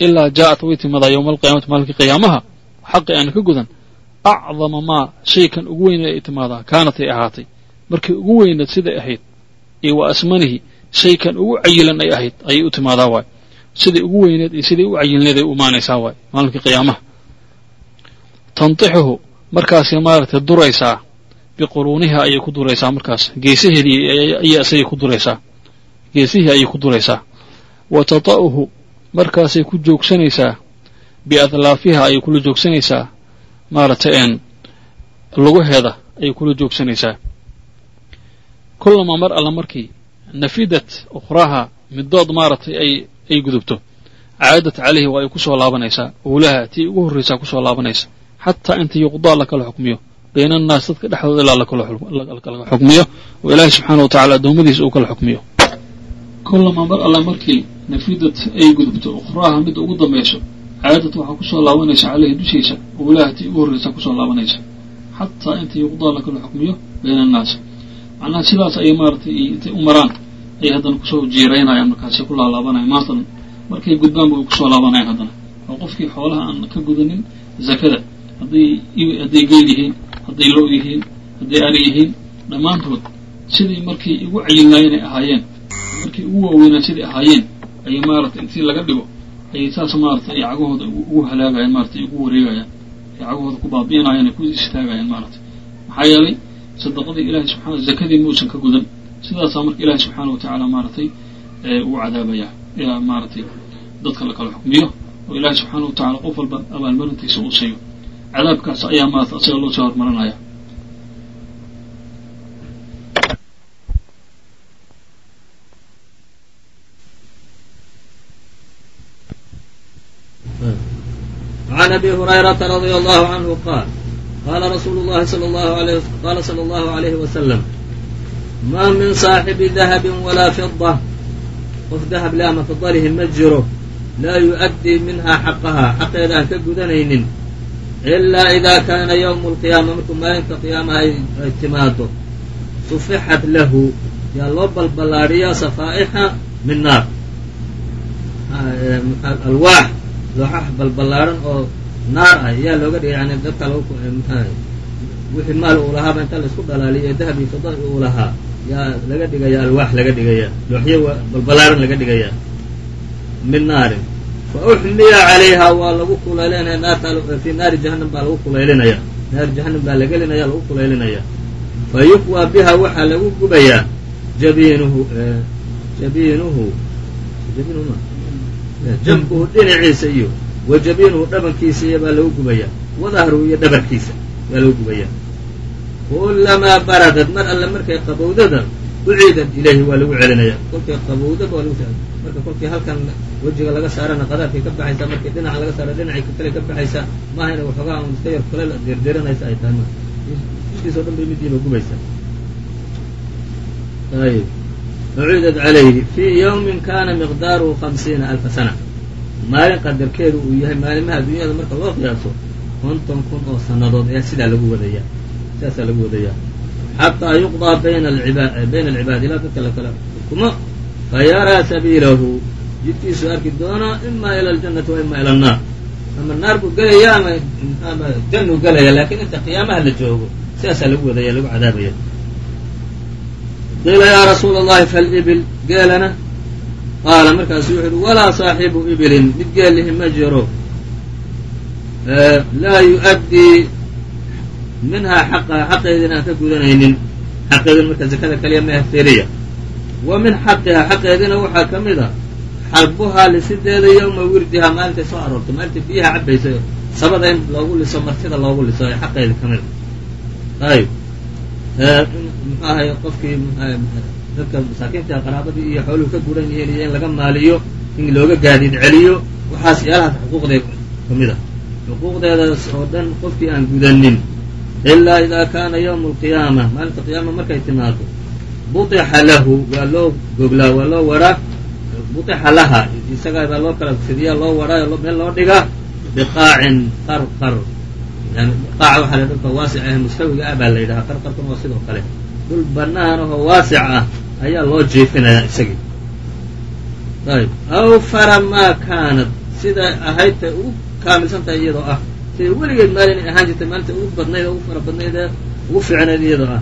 ilaa jaa'at way timadaa yowma alqiyaamati maalinka qiyaamaha xaqi aana ka gudan. Acdama maa shaykan ugu weyneed ay timaadaa kaanatay ahaatay. Markii ugu weyneed siday ahayd iyo wa asmanihi shaykan ugu cayilan ay ahayd ayay u timaadaa waay. Siday ugu weyneed iyo siday u cayilneed ay u imaanaysaa waay maalinka qiyaamaha markaasay maaragtay duraysaa biquruuniha ayay ku duraysaa markaas. Geesaheedii ayay isagay ku duraysaa geesihii ayay ku duraysaa wa tata'uhu markaasay ku joogsanaysaa. Biadlaafiha ayay kula joogsanaysaa. Maaragtay een lugaheeda ayay kula joogsanaysaa. Kullamaa mar alla markii nafidat ukhraaha middood maaragtay ay gudubto. Caadat calayhi waa ay ku soo laabanaysaa. Owlaha tii ugu horraysaa ku soo laabanaysa xataa inta yuqdaa la kala xukmiyo. Bayna annaas dadka dhexdooda ilaa lakala xukmiyo. Oo ilaahay subxaana wa tacala addoommadiisa uu kala xukmiyo. Kullamaa mar alla markii nafidad ay gudubto ukhraaha midda ugu dambayso caadad waxaa ku soo laabanaysa caleyhi dushiisa owlaha tii ugu horraysaa ku soo laabanaysa. Xataa inta yuqdaa la kala xukmiyo bayna annaas. Macnaha sidaas ayay maaratay intay u maraan ayay haddana ku soo jiiraynayaan markaasay ku laalaabanayan. Maantan markay gudbaanba way ku soo laabanayaan haddana. Oo qofkii xoolaha aan ka gudanin zakada hadday hadday geel yihiin hadday lo yihiin hadday ari yihiin dhammaantood sidai markay igu cayilnaayeen ay ahaayeen markay ugu waaweynaan siday ahaayeen ayay maaratay intii laga dhigo ayay saas maaratay ay cagahooda ugu halaagayaan maaratay ugu wareegayaan ay cagahooda ku baabi'inayaan ay ku istaagayaan maaratay maxaa yeelay sadaqadii ilahay subxana zakadii muusan ka gudan sidaasaa marka ilaahay subxaana wa tacaala maaratay uu cadaabayaa ilaa maaratay dadka la kala xukmiyo oo ilaahay subxaana wa tacala qof walba abaalmarintiisa uu siiyo cadaabkaas ayaa maarata asaga loo soo hormarinaya وعن أبي هريرة رضي الله عنه قال قال رسول الله صلى الله عليه قال صلى الله عليه وسلم ما من صاحب ذهب ولا فضة qof dahab le ama fidalihi ma jiro laa yu'addii minhaa xaqahaa xaqeeda aan ka gudanaynin ilaa idaa kaana yawmu alqiyaama markuu maalinta qiyaamaha ay timaado sufixat lahu yaa loo balballaadhiyaa safaa'ixa min naar alwaax looxax balballaadhan oo naar ah yaa looga dhigay yani dadka wixii maal uu lahaaba inta la isku dhalaaliyo dahab iyo fida uu lahaa yaa laga dhigaya alwaax laga dhigaya looxyo balbalaaran laga dhigaya min naarin fa uxmiya calayha waa lagu kulaylinaya naarta fii naari jahannam baa lagu kulaylinaya naari jahannam baa la gelinaya lagu kulaylinaya fa yuqwaa biha waxaa lagu gubayaa jabiinuhu jabiinuhu jambuhu dhinaciisa iyo wa jabiinuhu dhabankiisa iyo baa lagu gubaya wadahruhu iyo dhabarkiisa baa lagu gubaya kulamaa baradad mar alle markay qabowdada uciidad ilayhi waa lagu celinaya kolkay qabowdaba waa lagu marka kolkii halkan wejiga laga saarana qadaadkay ka baxaysaa markii dhinaca laga saara dhinacii kale ka baxaysaa maaha ina waxoogaa un iska yar kale dirdiranaysa ay tahay iskiisoo dhan bay midiiba gubaysaa. Ayb uciidad calayhi fii yawmin kana miqdaaruhu hamsiina alfa sana. Maalin qadarkeedu uu yahay maalimaha adduunyada marka loo qiyaaso konton kun oo sannadood ayaa sidaa lagu wadaya. Sidaasaa lagu wadaya. Xataa yuqضىa bayna alcibaad ilaa dadka la kala xukumo fayaraa sabiilahu jidkiisu arki doonaa ima ila aljannati wa ima ila annaar ama naar buu gelaya ama ama jannuu gelaya laakiin inta qiyaamaha la joogo sidaasaa lagu wadaya lagu cadaabaya qiila yaa rasuula allahi falibil geelana qaala markaasu wuxu uhi walaa saaxibu ibilin mid geelihi ma jiro laa yu'addii minhaa xaqaha xaqeedina ka gudanaynin xaqeedina marka zakada kaliya ma hefteriya wa min xaqihaa xaqeedina waxaa ka mid a xalbuhaa lisideeda yowma wirdihaa maalintay soo aroorto maalintay biyaha cabaysa sabada in loogu liso martida loogu liso ee xaqeeda ka mid a. Ayb muxuu ahay qofkii dadka masaakiinta qaraabadii iyo xooluhu ka guran yihiin iyo in laga maaliyo in looga gaadiid celiyo waxaas yaalahaas xuquuqdeed ka mid a. Xuquuqdeedaas oo dhan qofkii aan gudanin ilaa idaa kaana yawmu alqiyaama maalinta qiyaama markay timaado budixa lahu waa loo goglaa waa loo waraa. Budixa laha isagaa baa loo kala fidiyaa loo waraayo meel loo dhigaa. Biqaacin qarqar. Yani qaaca waxaa la dhulka waasic ah mustawiga ah baa la yidhahaa qarqarkuna waa sidoo kale. Dhul banaan ahoo waasic ah ayaa loo jiifinayaa isagii. Ayb awfara maa kaanat. Siday ahaydtay ugu kaamilsan tahay iyadoo ah. Siday weligeed maalin ahaan jirtay maalinta ugu badnayd oo ugu fara badnayd ee ugu fiicnayd iyadoo ah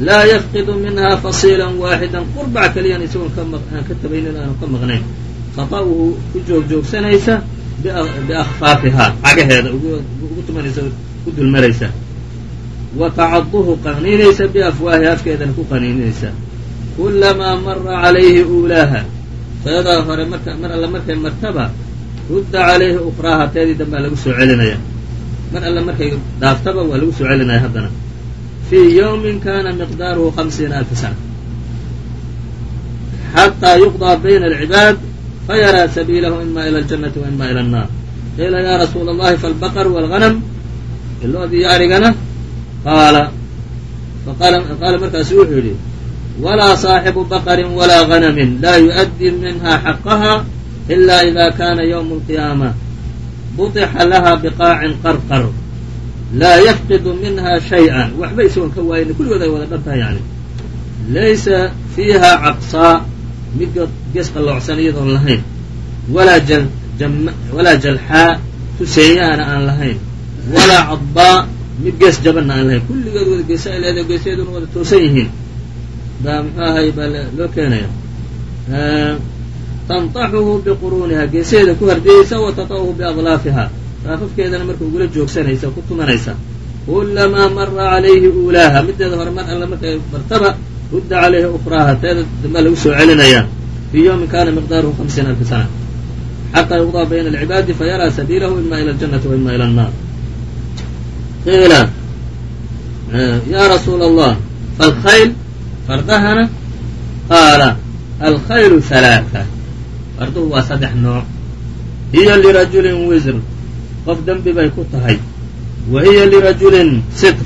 laa yafqidu minhaa fasiila waaxidan qurbac keliyan isagoon aan ka tabaynin aanu ka maqnayn khata'uhu ku joogjoogsanaysa biakhfaafihaa cagaheeda ugu tumanaysa ku dulmaraysa wa tacaduhu qaniinaysa biafwaahi afkeedana ku qaniinaysa kulamaa mara calayhi uulaaha tayadaa hore mar alle markay martaba rudda calayhi ukraaha teedii dambaa lagu soo celinaya mar alle markay dhaaftaba waa lagu soo celinaya haddana fii yowmin kana miqdaaruhu hamsiina alfa sana xataa yuqdaa bayna alcibaad fayaraa sabiilahu ima ila aljannati wa ima ila annaar qiila yaa rasuula allahi faalbaqar waalganam ilo-di iyo arigana qaala faqaala markaasu wuxuu yidhi walaa saaxibu baqarin walaa ganamin laa yuؤaddii minha xaqaha ila ida kana ywma alqiyaama buطxa laha biqaacin qarqar laa yafqidu minha shayئa waxba isagoon ka waayin kulligood ay wada dhan tahay yani laysa fiiha caqsaa mid gees qalloocsan iyadoon lahayn walaa jalxaa tuseeyaana aan lahayn walaa cadbaa mid gees jabanna aan lahayn kulligood wada geesa ay leedahay geesaheeduna wada toosan yihiin baa muxuu ahay baa loo keenaya tanطaxuhu biquruuniha geesaheeda ku hardiyaysa wa biadlaafiha raafafkeedana marka ugula joogsanaysa ku tumanaysa kulamaa mara calayhi uulaaha mideeda hore mar alle markay martaba rudda calayhi ukraaha teeda dambaa lagu soo celinayaa fii yawmin kana miqdaaruhu hamsiina alfi sana. Xataa yuqdaa bayna alcibaadi fayaraa sabiilahu ima ila aljanati wa ima ila annaar. Qiila yaa rasuula allah falkhayl fardahana? Qaala alkhaylu halaaa farduhu waa saddex nooc. Hiya lirajulin wisr qof dembi bay ku tahay. Wa hiya lirajulin sitr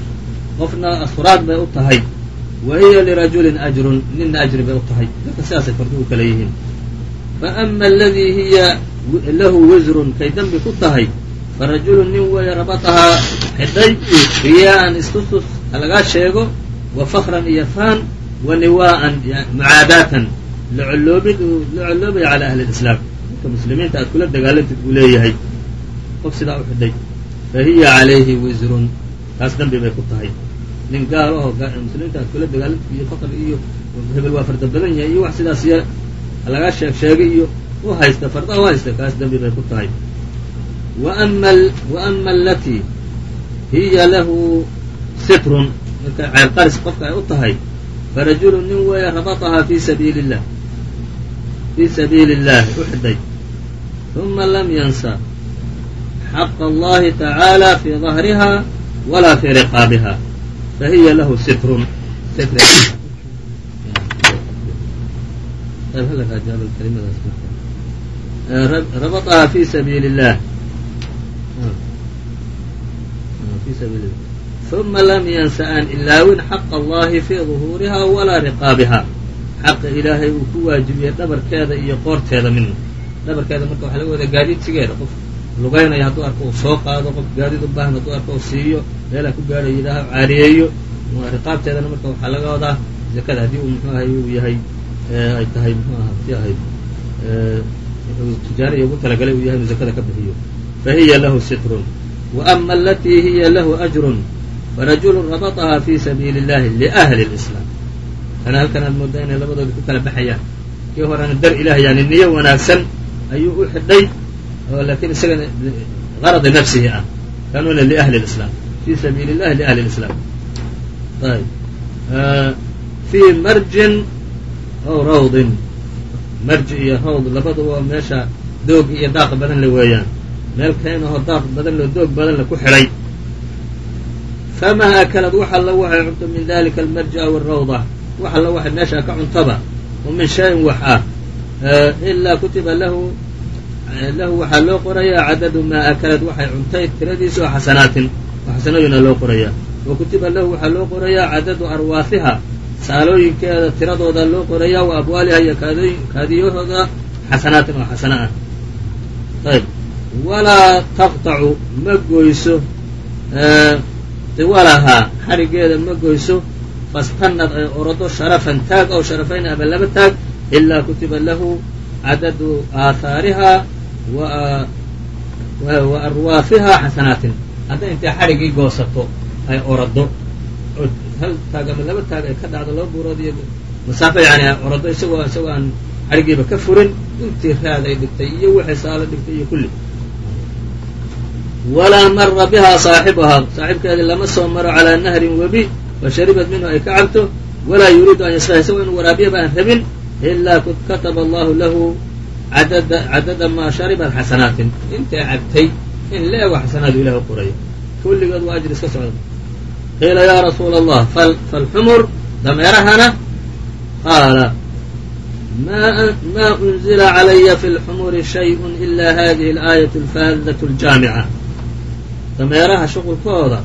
qofna asfuraad bay u tahay. Wa hiya lirajulin ajrun ninna ajri bay u tahay. Dadka sidaasay farduhu kala yihiin. Fa ama aladii hiya lahu wisrun kay dembi ku tahay. Farajulun nin weeye rabatahaa xidhay riyaa'an istustus halagaa sheego wa fakran iyo faan wa niwaa'an mucaadaatan. La colloobid uu la colloobaya calaa ahli lislaam dadka muslimiinta aad kula dagaalantid buu leeyahay qof sidaa u xidhay fa hiya calayhi wisrun taas dembi bay ku tahay. Nin gaal aho muslimiinta aad kula dagaalantid iyo fakr iyo hebel waa farda badan yahay iyo wax sidaas y halagaa sheeg sheegay iyo u haysta fardaha u haysta kaas dembi bay ku tahay. Wa ama alatii hiya lahu sitrun. Marka ceerqaris qofka ay u tahay farajulu nin weeye rabatahaa fi sabiili illah fii sabiili illahi u xidhay uma lam yansa xaqa allahi tacaala fii dahriha walaa fii riqaabiha fahiya lahu sitrun rabatahaa fi sabiili illah uma lam yansa aan ilaawin xaqa allahi fii duhuuriha walaa riqaabiha xaqa ilaahay uu ku waajibiyey dhabarkeeda iyo qoorteeda midna dhabarkeeda marka waxaa laga wadaa gaadiidsigeeda qof lugaynaya hadduu arko uu soo qaado qof gaadiid u baahan hadduu arko uu siiyo meelaa ku gaadhayo yidhaaha caariyeeyo. Riqaabteedana marka waxaa laga wadaa zakada haddii uu muxuu ahay uu yahay ay tahay muxuu aha si ahayd wuxuu tijaariya ugu talagalay uu yahay inuu zakada ka bixiyo. Fa hiya lahu sitrun. Wa ama alatii hiya lahu ajrun farajulu rabatahaa fi sabiili illahi liahli lislaam kana halkan aad moodaa inay labadooda ku kala baxayaan. Kii horena dar ilaah yani niyo wanaagsan ayuu u xidhay oo laakiin isagana garadi nafsihi ah kanuna liahli lislaam fi sabiili illahi liahli lislaam ayb fii marjin aw rawdin marji iyo rawd labaduba meesha doog iyo daaq badan le weeyaan meel kayn ahoo daaq badan le doog badan le ku xidhay famaa akalad wax alla waxay cunto min dalika almarji aw arawda wax alla waxay meeshaa ka cuntaba oo min shayin wax ah ilaa kutiba lahu lahu waxaa loo qorayaa cadadu maa akalad waxay cuntay tiradiisa oo xasanaatin oo xasanooyina loo qorayaa. Wa kutiba lahu waxaa loo qorayaa cadadu arwaafiha saalooyinkeeda tiradooda loo qorayaa wa abwaaliha iyo kaadiyahooda xasanaatin oo xasana ah. Ayb walaa taqtacu ma goyso tiwalahaa xarigeeda ma goyso fastanad ay orado sharafan taag ow sharafayn ama laba taag ilaa kutiba lahu cadadu aahaariha wa arwaafiha xasanaatin hadday intay xarigii goosato ay orado hal taag ama laba taag ay ka dhacdo laba buurood iyo masaafo yani orado isagoo isagoo aan xarigiiba ka furin intii raad ay dhigtay iyo wixii saalo dhigtay iyo kulli walaa mara bihaa saaxibuhaa saaxibkeedii lama soo maro calaa nahrin webi fa sharibad minhu ay ka cabto walaa yuriidu an yasfaha isagoo inuu waraabiyaba aan rabin ilaa kataba allahu lahu cadada maa sharibat xasanaatin intay cabtay in leego xasanaadu ilah u qorayo kulligood waa ajri iska socda qiila yaa rasuula allah falxumur dameerahana qaala ma unzila calaya fi lxumuri shayءu ila hadihi alaayat alfaadatu aljaamica dameeraha shuqulkooda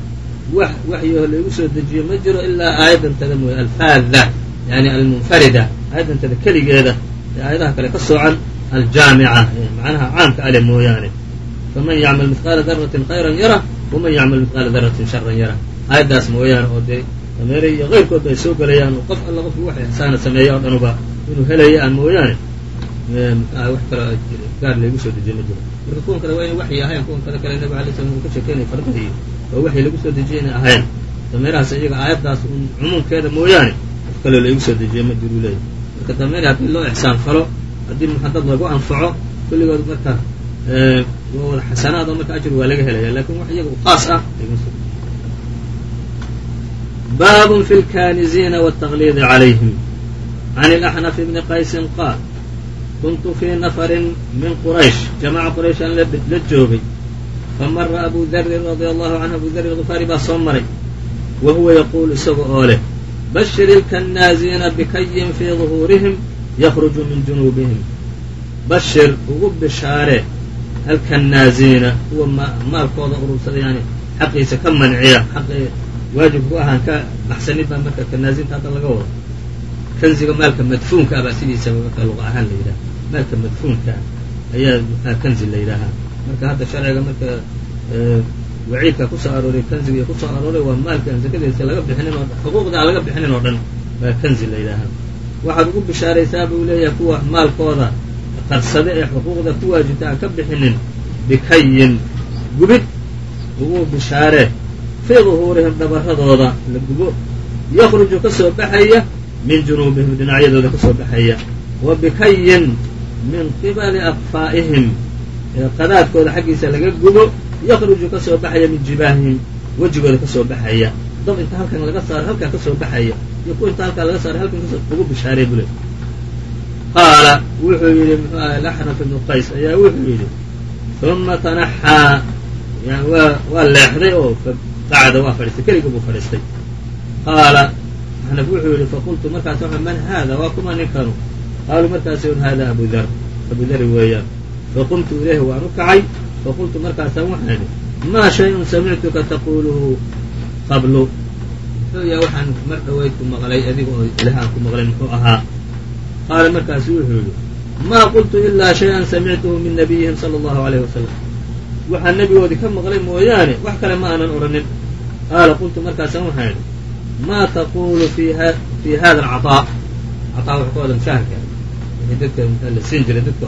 wax waxyaho laygu soo dejiyo ma jiro ilaa aayaddantada mooye alfaada yani almunfarida aayaddantada keligeeda ee aayadaha kale ka soocan aljaamica macnaha caamka ale mooyaane faman yacmal mihqaala daratin khayran yara waman yacmal mihqaala daratin sharan yara aayaddaas mooyaane oo dee dameere iyo keyrkoodba ay soo gelayaan qof alla qofku wax ixsaana sameeya oo dhanuba inuu helaya aan mooyaane mxuaha wax kalo gaar laygu soo dejiye ma jiro marka kuwan kale waa inay waxyi ahayn kuwan kale kale nabig alay slam uu ka sheekeynaya fardahii oo waxyi lagu soo dejiyey inay ahayn dameerahaas iyaga aayaddaas cumuumkeeda mooyaane wax kaloo laygu soo dejiye ma jiru leeyahy marka haddii loo ixsaan falo haddii dad lagu anfaco kulligood marka xasanaad oo marka ajir waa laga helaya laakiin wax iyaga qaas ah baabun fi lkaaniziina wاtaqliidi calayhim. Can اlaxnaf bni qaysin qaal kuntu fii nafarin min quraysh. Jamaca quraysh aan la joogay. Famara abu darin radia allahu canhu abu darin algifaari baa soo maray. Wa huwa yaquulu isaga oo leh bashir ilkanaaziina bikayin fii duhuurihim yakruju min junuubihim bashir ugu bishaare alkanaaziina kuwa maalkooda urursada yani xaqiisa ka manciya xaqii waajibku ahaan ka baxsanid baa marka kanaaziinta hadda laga wado. Kanziga maalka madfuunka ah baa sidiisaba marka luqa ahaan la yidhaha. Maalka madfuunka ayaa maxaa kanzi la yidhaahaa. Marka hadda sharciga marka waciidka ku soo arooray kanziga ku soo arooray waa maalka aan zakadiisa laga bixinin oo xuquuqda aan laga bixinin oo dhan baa kanzi la yidhaahaa waxaad ugu bishaaraysaa buu leeyahay kuwa maalkooda qarsade ee xuquuqda ku waajibta aan ka bixinin bikayin gubid ugu bishaaree fii duhuurihim dhabaradooda la gubo yakruju ka soo baxaya min junuubihim dhinacyadooda ka soo baxaya wa bikayin min qibali akfaa'ihim qadaadkooda xaggiisa laga gubo yakruju ka soo baxaya min jibaahihim wejigooda ka soo baxaya dab inta halkan laga saaro halkaa ka soo baxaya iyo kuwa inta halkaa laga saaray halkan ugu bishaaray bule. Qaala wuxuu yidhi muxuu ahay laxnaf ibnu qays ayaa wuxuu yidhi uma tanaxaa yani waa waa leexday oo qacda waa fadhiistay keligii buu fadhiistay. Qaala axnaf wuxuu yidhi faqultu markaas waa man haada waa kuma ninkanu qaaluu markaas hada abu dar. Abu dari weeyaan. Faqumtu ilayhi waan u kacay. Faqultu markaasaan waxaan idhi maa shay-un samictuka taquluhu qablu. Yaha waxaan mar dhaweyd ku maqlay adiga oo ilaah aan ku maqlay muxuu ahaa. Qaala markaasu wuxuu yidhi maa qultu ilaa shay-an samictuhu min nabiyihim sala allahu alayh wasalam waxaan nebigoodii ka maqlay mooyaane wax kale ma aanan odhanin qaala qultu markaasaan waxaan idhi maa taqulu fi hada alcaطaa caطaa wuxuu ka wada mushaharka dadka la siin jiray dadka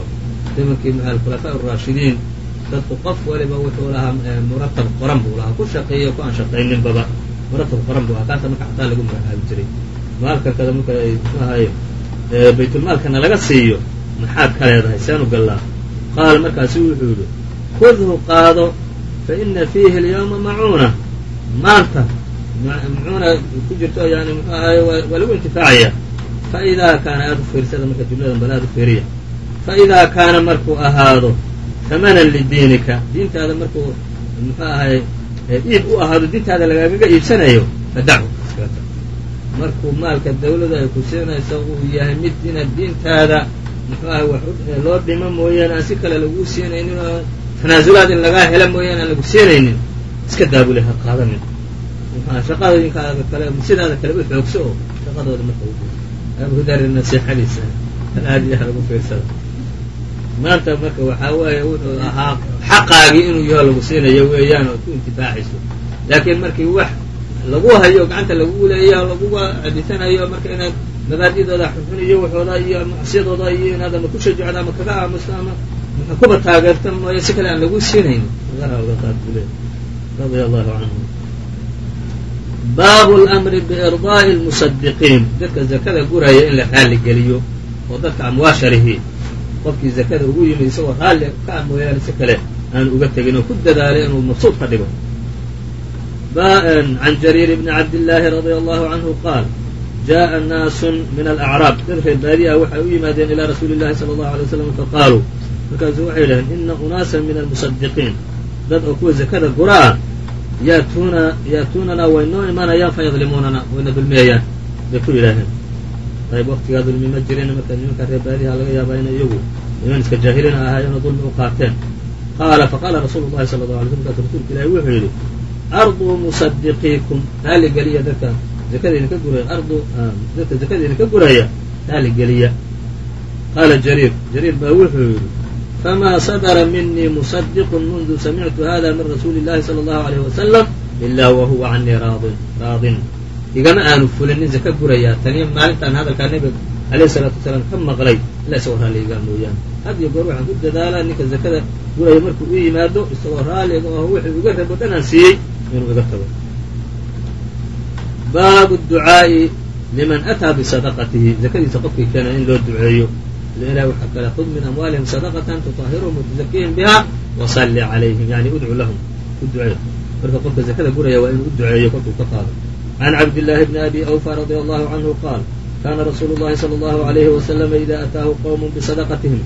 zamankii alkhulafaa araashidiin dadku qof waliba wuxuu lahaa muratab qoran buu lahaa. Ku shaqeeyo ku aan shaqayninbaba muratab qoran buu lahaa. Kaasa marka cataa lagu magacaabi jiray. Maalka kada marka ay muxuu ahaye baytulmaalkana laga siiyo. Maxaad ka leedahay? Seanu gallaa. Qaala markaasu wuxuu yidhi khudhu qaado fa ina fiihi alyawma macuuna. Maanta macuuna ku jirto yani muxuu ahaye waa lagu intifaacaya fa idaa kaana aada u fiirsada marka jumladan bal aada u fiiriya. Fa idaa kaana markuu ahaado hamanan lidiinika diintaada markuu muxuu ahaye iib u ahaado diintaada lagaagaga iibsanayo fadachu markuu maalka dawladu ay ku siinayso uu yahay mid inaad diintaada muxuu ahay wax loo dhimo mooyaane aan si kale laguu siinaynin oo tanaasulaad in lagaa hela mooyaane aan lagu siinaynin iska daabule ha qaadanin. Muxuaha shaqadooyinkaaga kale sidaada kale u xoogso oo shaqadooda marka abudari nasiixadiisa an aad iyo aad lagu fiirsada maanta marka waxaa weeye wuxuu ahaa xaqaagii inuu yaho lagu siinayo weeyaan ood ku intifaacayso laakiin markii wax lagu hayo gacanta lagu leeya laguga adisanayo marka inaad mabaadidooda xunxun iyo waxooda iyo macsiyadooda iyo inaad ama ku shajacdo ama kaga aamusto ama kuba taageerta mooyo si kale aan lagu siinaynin radia allahu canhu baabu lmri biirdaa'i lmusadiqiin dadka zakada guraya in la raalli geliyo oo dadka amwaasharihi qofkii zakada ugu yimi isagoo raalli ka ah mooyaane si kale aan uga tegin oo ku dadaalay inuu mabsuud ka dhigo. An jariir bni cabdillaahi radia allahu canhu qaal jaa naasu min alacraab. Dad reer baadiya waxay u yimaadeen ilaa rasuuli llahi sala allahu alay waslam faqaaluu markaasu waxay yidhahdeen ina unaasa min almusadiqiin dad oo kuwa zakada gura ah yaatuunana way noo imanayaan fayadlimuunana wayna dulmiyayaan bay ku yidhaaheen ayb waktigaa dulmi ma jirin marka nimanka reebaadiha laga yaabaa in iyagu niman iska jaahilina ahaayeenoo dulmi u qaateen qaala faqaala rasuulu llahi sala alla alay slm markaas rasuulka ilaahi wuxuu yidhi arduu musadiqiikum raaligeliya dadka akadiidinka guraya. Arduu dadka zakadiidinka guraya. Raaligeliya qaala jariir jariir baa wuxuu yidhi famaa sadara minii musadiqun mundu samictu hada min rasuuli llahi sala allahu alayh wasalam ilaa wahuwa canii raadin igama aanu fulin nin zaka gurayaa taniyo maalintaan hadalkaa nebiga alayh salaatu wasalaam ka maqlay ilaa isagoo raalliigaa mooyaane. Had iyo goor waxaan ku dadaalaa ninka zakada guraya markuu u yimaado isagoo raalliga oo wixii uga rabo dhan aan siiyey inuu iga tago. Baabu ducaa'i liman ataa bisadaqatihi zakadiisa qofkii keena in loo duceeyo. Ilahi waxaa kale khud min amwaalihim sadaqatan tutahhiruhum watuzakiihim biha wasalli calayhim yani udcu lahum u duceey marka qofka zakada guraya waa inuu u duceeyo kolkuu ka qaado can cabdillaahi bni abi awfa radia allahu canhu qaal kaana rasuulu llahi sala allahu alayhi wasalama idaa ataahu qowmun bisadaqatihim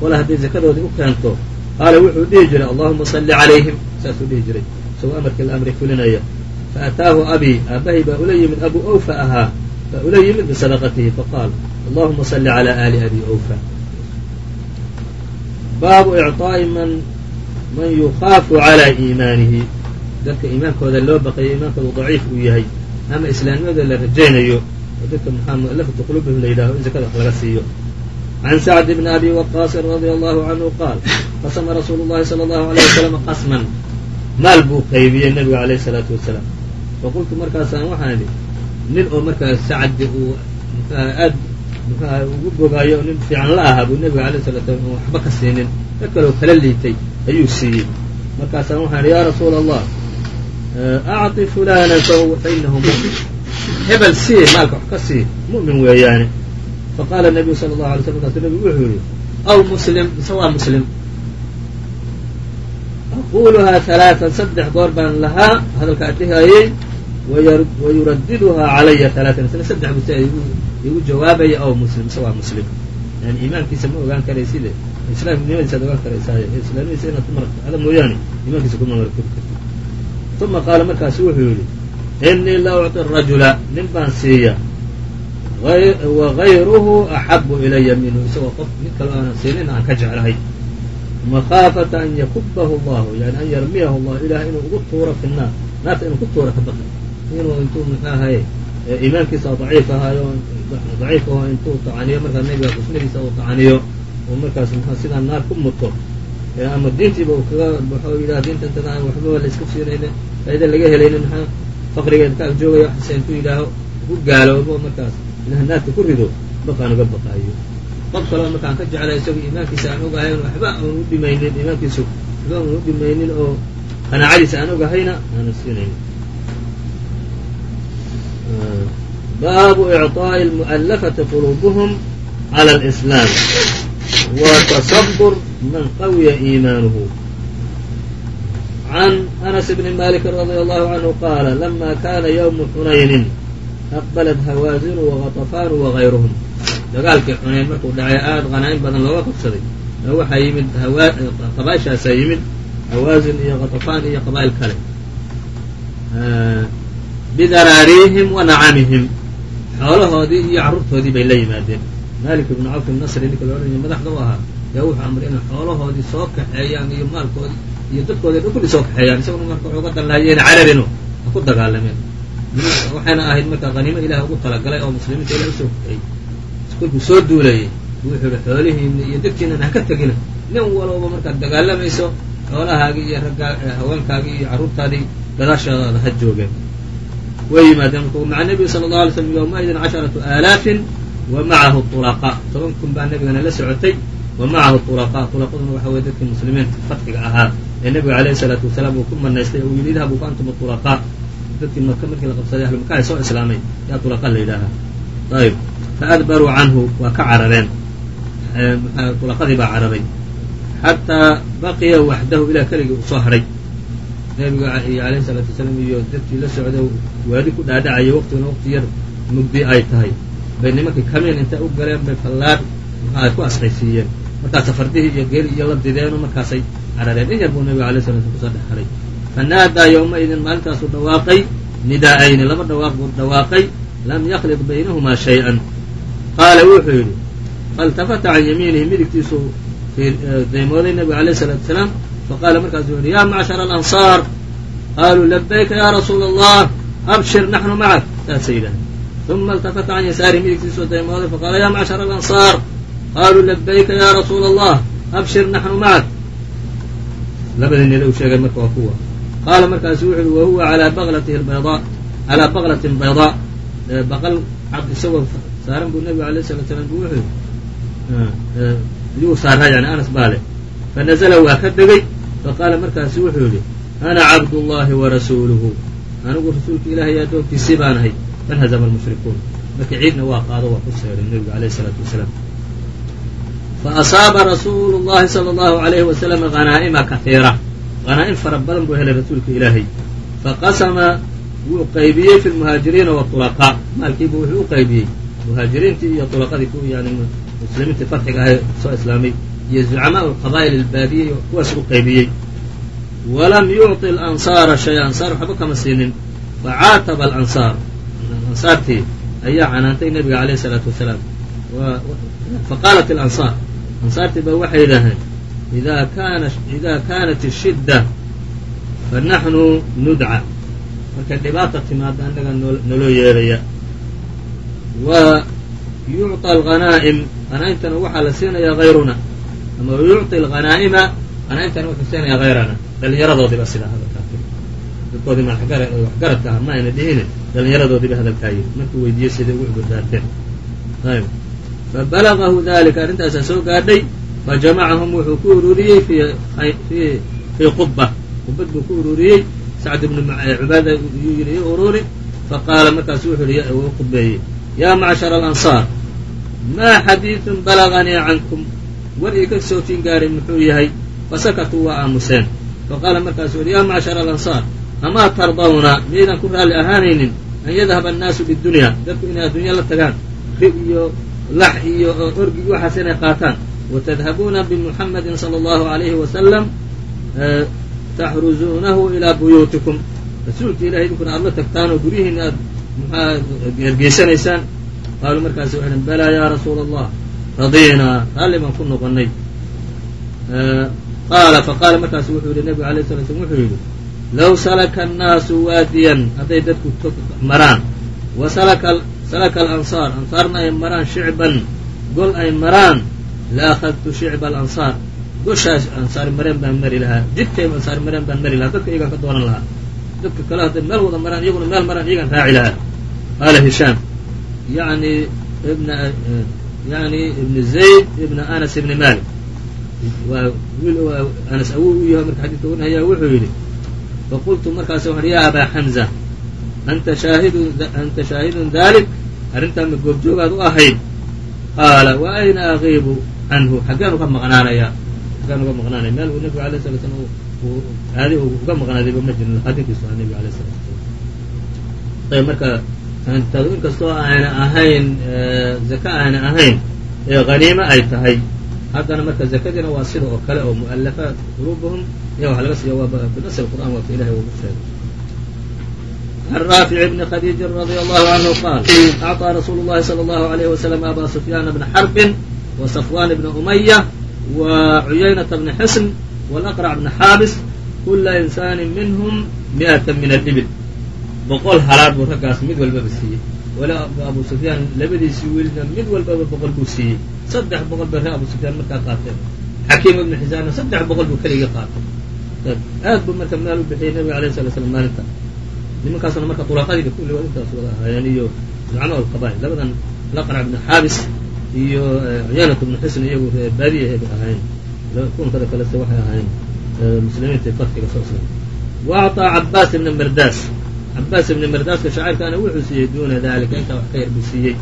qola hadday zakadoodii u keento qaala wuxuu dhihi jiray allahuma salli calayhim saasuu dhihi jiray isagoo amarkii la amri fulinaya faataahu abii aabbahay baa ula yimid abu awfa ahaa baa ula yimid bisadaqatihi faqaal allahuma salli calaa aali abi awfa baabu icطaa'i man man yukhaafu calaa iimaanihi dadka iimaankooda loo baqayo iimaankooda daciif uu yahay ama islaamnimada la rajaynayo oo dadka mu'alafatu quluubihim la yidhaho in zakada wax laga siiyo. Can sacd bni abi waqaasin radia allahu canhu qaal qasama rasuulu llahi sala allahu alayh wasalam qasman. Maal buu qaybiyey nabiga alayh salaatu wasalaam faqultu markaasaan waxaan idhi nin oo markaas sacdi uu mxuaha aad mxuaha ugu bogaayo nin fiican la ahaa buu nabiga alayh salatu salam waxba ka siinin. Dad kaleo kala liitay ayuu siiyey. Markaasaan waxaan idhi yaa rasuula allah acطi fulanan fainahu mu'min. Hebel sii maalka wax ka sii. Mu'min weeyaane. Faqaala nabiyu sala allahu alay slam markaasu nabigu wuxuu yihi aw muslim mise waa muslim. Aquluhaa halaatan saddex goor baan lahaa hadalka adhihayey wayuradiduhaa calaya halaatan isna saddex buse igu jawaabaya aw muslim mise waa muslim. Yani iimaankiisa ma ogaan karayside islaamnimadiisaad ogaan karaysaaye islaamnimadiisa inaad ku marada mooyaane iimaankiisa kuma markuri karti uma qaala markaasu wuxuu yidhi inii la ucطi rajula nin baan siiya wagayruhu axabu ilaya minhu isagoo qof mid kaloo aanan siinin aan ka jeclahay makhaafata an yakubahu allahu yani an yarmiyahu allah ilaah inuu ugu tuuro fi naar naarta inuu ku tuuro ka baqay inuu intuu muxuu ahaye iimaankiisa daciif ahaayo daciif aho intuu tacaniyo markaa nebiga qismadiisa uu tacaniyo uu markaas mxua sidaa naar ku muto ama diintiiba uu kaga baxo yidhaha diintantada aan waxbaba la iska fiirayne faaida laga helaynin maxaa faqrigeed ka agjoogaya waxseen ku yidhaaho ku gaaloobo markaas ilaha naarka ku rido baqaan uga baqaayo. Qof kaleo markaan ka jeclay isagoo iimaankiisa aan ogahay n waxba aan u dhimaynin iimaankiisu waxba aan u dhimaynin oo qanaacadiisa aan ogahayna aanu siinayn baabu icطaaءi lmu'alafati qulubuhum cala lislaam wa tasabur man qawiya iimaanuhu can anas bni maliki radi allahu canhu qaala lama kana ywmu xunaynin aqbalat hawaazinu wagaطafaanu wagayruhum dagaalkii xunayn markuu dhacay aada qanaa'in badan looga qabsaday waxaa yimid qabaashaasaa yimid hawaazin iyo katafaan iyo qabaa'il kale bidaraariihim wa nacamihim xoolahoodii iyo carruurtoodii bay la yimaadeen malik ibnu cawf nasri ninka loo odhanaya madaxda u ahaa yaa wuxuu amray inay xoolahoodii soo kaxeeyaan iyo maalkoodii iyo dadkoodii dhan soo kaxeeyaan isaguna marka wuxuu uga dan lahayeena carabino ha ku dagaalameen. Waxayna ahayd marka haniimo ilaah ugu talagalay oo muslimiinta ilah u soo kaxeeyey. Kolkuu soo duulayay wuxuu ihi xoolihiina iyo dadkiinan ha ka tegina. Nin walowba markaad dagaalamayso xoolahaagii iyo raggaa haweenkaagii iyo carruurtaadii gadaashaadaada ha joogeen. Way yimaadeen maca nebiyi sala allau alay slam yowmaidin casharatu aalaafin wa macahu tulaqaa toban kun baa nebigana la socotay wa macahu tulaqaa tulaqaduna waxa weye dadkii muslimiinta fatxiga ahaa ee nebiga alayhi salaatu wasalaam uu ku manaystay uu yidhi idhabu antum tulaqaa dadkii maka markii la qabsaday ahlu makaha soo islaamay yaa tulaqa la yidhaahaa ayb faadbaruu canhu waa ka carareen tulaqadii baa cararay xataa baqiya waxdahu ilaa keligii uu soo hadhay nebiga alayhi salaatu wasalaam iyo dadkii la socda waadi ku dhaadhacaya waqtiguna waqti yar mugdi ay tahay bay nimankii kamiin intay u galeen bay fallaar maxaa ku asqaysiiyeen markaasa fardihii iyo geel iyo labdideenu markaasay carareen in yar buu nabiga alay sla ku soo dhex haray fanaadaa yowmaidin maalintaasuu dhawaaqay nidaa'ayni laba dhawaaq buu dhawaaqay lam yakhlid baynahumaa shay-an. Qaala wuxuu yidhi faltafata can yamiinihi midigtiisu daymooday nabiga alayh salaatu wasalaam faqaala markaasuu yidhi yaa macshara alansaar qaaluu labayka yaa rasuula allah abshir naxnu macak saasay yidhaaheen uma iltafata can yasaarihi midigtiisuu daymooday faqaala yaa macshara alansaar qaaluu labayka ya rasuula allah abshir naxnu macak labadii nida uu sheegay marka waa kuwa qaala markaasu wuxu uhi wahuwa alaa baklatihi baydaa calaa baklatin baydaa baqal cad isagoo saaran buu nebigu alayh salatu salaam bu wuxuu yuu saaraa yani anas baa leh fanazla waa ka degay faqaala markaasu wuxuu yidhi ana cabdullahi warasuuluhu anigu rasuulka ilaahay addoonkiisii baan ahay fanhazama almushrikuun markii ciidna waa qaado waa ku seeray nebigu alayh isalaatu wasalaam faasaaba rasuulu llahi sala allahu alayhi wasalam hanaa'ima kahiira hanaa'im fara badan buu helay rasuulka ilaahay. faqasama wuu qaybiyey fi lmuhaajiriina waطulaqaa maalkiibu wuxuu u qaybiyey. muhaajiriintii iyo tulaqadii ku yani muslimiintii farxiga ahay soo islaamay iyo zucamaa alqabaa'il albaadiyey kuwaas u qaybiyey. walam yucطi alansaara shay ansaar waxba kama siinin. facaataba alansaar ansaartii ayaa canaantay nebiga alayh isalaatu wasalaam faqaalat alansaar ansaartii ba waxay yidhaaheen ida kaanat ishidda fanaxnu nudca markay dhibaata timaada annaga naloo yeedhaya wa yucطى alghanaa'im qanaa'imtana waxaa la siinayaa hayruna ama yucطi alghanaa'ima qanaa'imtana wuxuu siinayaa hayrana dhallinyaradoodiiba sidaa hadalkaa dadkoodii waxgaradka ah ma ayna dhihine dhallinyaradoodiiba hadalkaa yidhi markuu weydiiyey siday ugu cudurdaarteen ayb fabalagahu dalika arrintaasaa soo gaadhay fajamacahum wuxuu ku ururiyey fii qubba qubad buu ku ururiyey sacd ibnu cubaada yuu yidhi i ururi faqaala markaasu wuxuu yihi u khudbeeyey yaa macshara alansaar maa xadiidun balaganii cankum war ii ka soo tiin gaaray muxuu yahay fasakatuu waa aamuseen faqaala markaasuu yihi yaa macshara alansaar amaa tardawna miyaydan ku raalli ahaanaynin an yadhaba annaasu bidunya dadku inay addunya la tagaan ri iyo lax iyo orgi waxaas inay qaataan. Watadhabuuna bimuxammadin sala allahu alayhi wasalam taxruzuunahu ilaa buyuutikum rasuulka ilahay idinkuna aad la tagtaan oo guryihiina aad maxaa geergeysanaysaan qaaluu markaasu waxay dhen balaa yaa rasuula allah radiinaa raalli baan ku noqonnay. Qaala faqaala markaasu wuxuu yidhi nebigu alay sala slam wuxuu yidhi low salaka annaasu waadiyan hadday dadku maraan wa alansaar ansaarna ay maraan shicban. Gol ay maraan. La akhadtu shicba alansaar goshaas ansaari mareen baan mari lahaa. Jidkayba ansaari mareen baan mari lahaa. Dadka iyagaan ka dooran lahaa. Dadka kale hadday meel wada maraan iyaguna meel maraan iyagaan raaci lahaa. Qaala hishaam yani ibn yani ibn zayd ibna anas ibni malik waa wiil anas awow u yahay marka xadidka warinayaa wuxuu yidhi faqultu markaasa waxaan ya abaa xamza anta shaahidun dalik arrintaa ma goobjoogaad u ahayd qaala wa ayna agiibu canhu xaggeen uga maqnaanayaa xaggaan uga maqnaanaya meel uu nebigu alay sala slam aadi uga maqnaadayba ma jirin xadiinkiisu aha nebiga alay sala slam ayb marka tadu inkastoo ayna ahayn zaka ayna ahayn ee haniime ay tahay haddana marka zakadiina waa sida oo kale oo mu'alafaat quluubuhum iya waxa laga siiya waa binasi qur'an waa ka ilahay ugu sheegay عن رافع بن khديج رضي الله عنه قال أعطى رsuل اللhi صلى الله عليه وسلم أbا سفyان بن حرب وصفوان بن أمية وعyynة بن xsن والأقرع بن xاabس kula إنسان minهم مئة من الإبل boqol halaad buu raggaas mid walbaba siiyey wala abu sufyaan labadiisii wiilna mid walbaba boqol buu siiyey saddex boqol bay ree abu sufyaan markaa qaateen xakiim ibnu xisaanna saddex boqol buu keligii qaatay aad buu marka maal u bixiyey nabiga alayh sala slam maalinta nimankaasuna marka tulaqadiiba kulli waa intaas wada ahaayeen iyo zucama alqabaa'il labadan laqrac ibnu xaabis iyo ciyaanat ibnu xusn iyagu baadiya bay ahaayeen kuwankada kalese waxay ahaayeen muslimiinta farkiga soo islam wa cabaas ibna mardaas cabaas ibni mardaaska shaacirkaana wuxuu siiyey duuna dalika intaa wax ka yar buu siiyey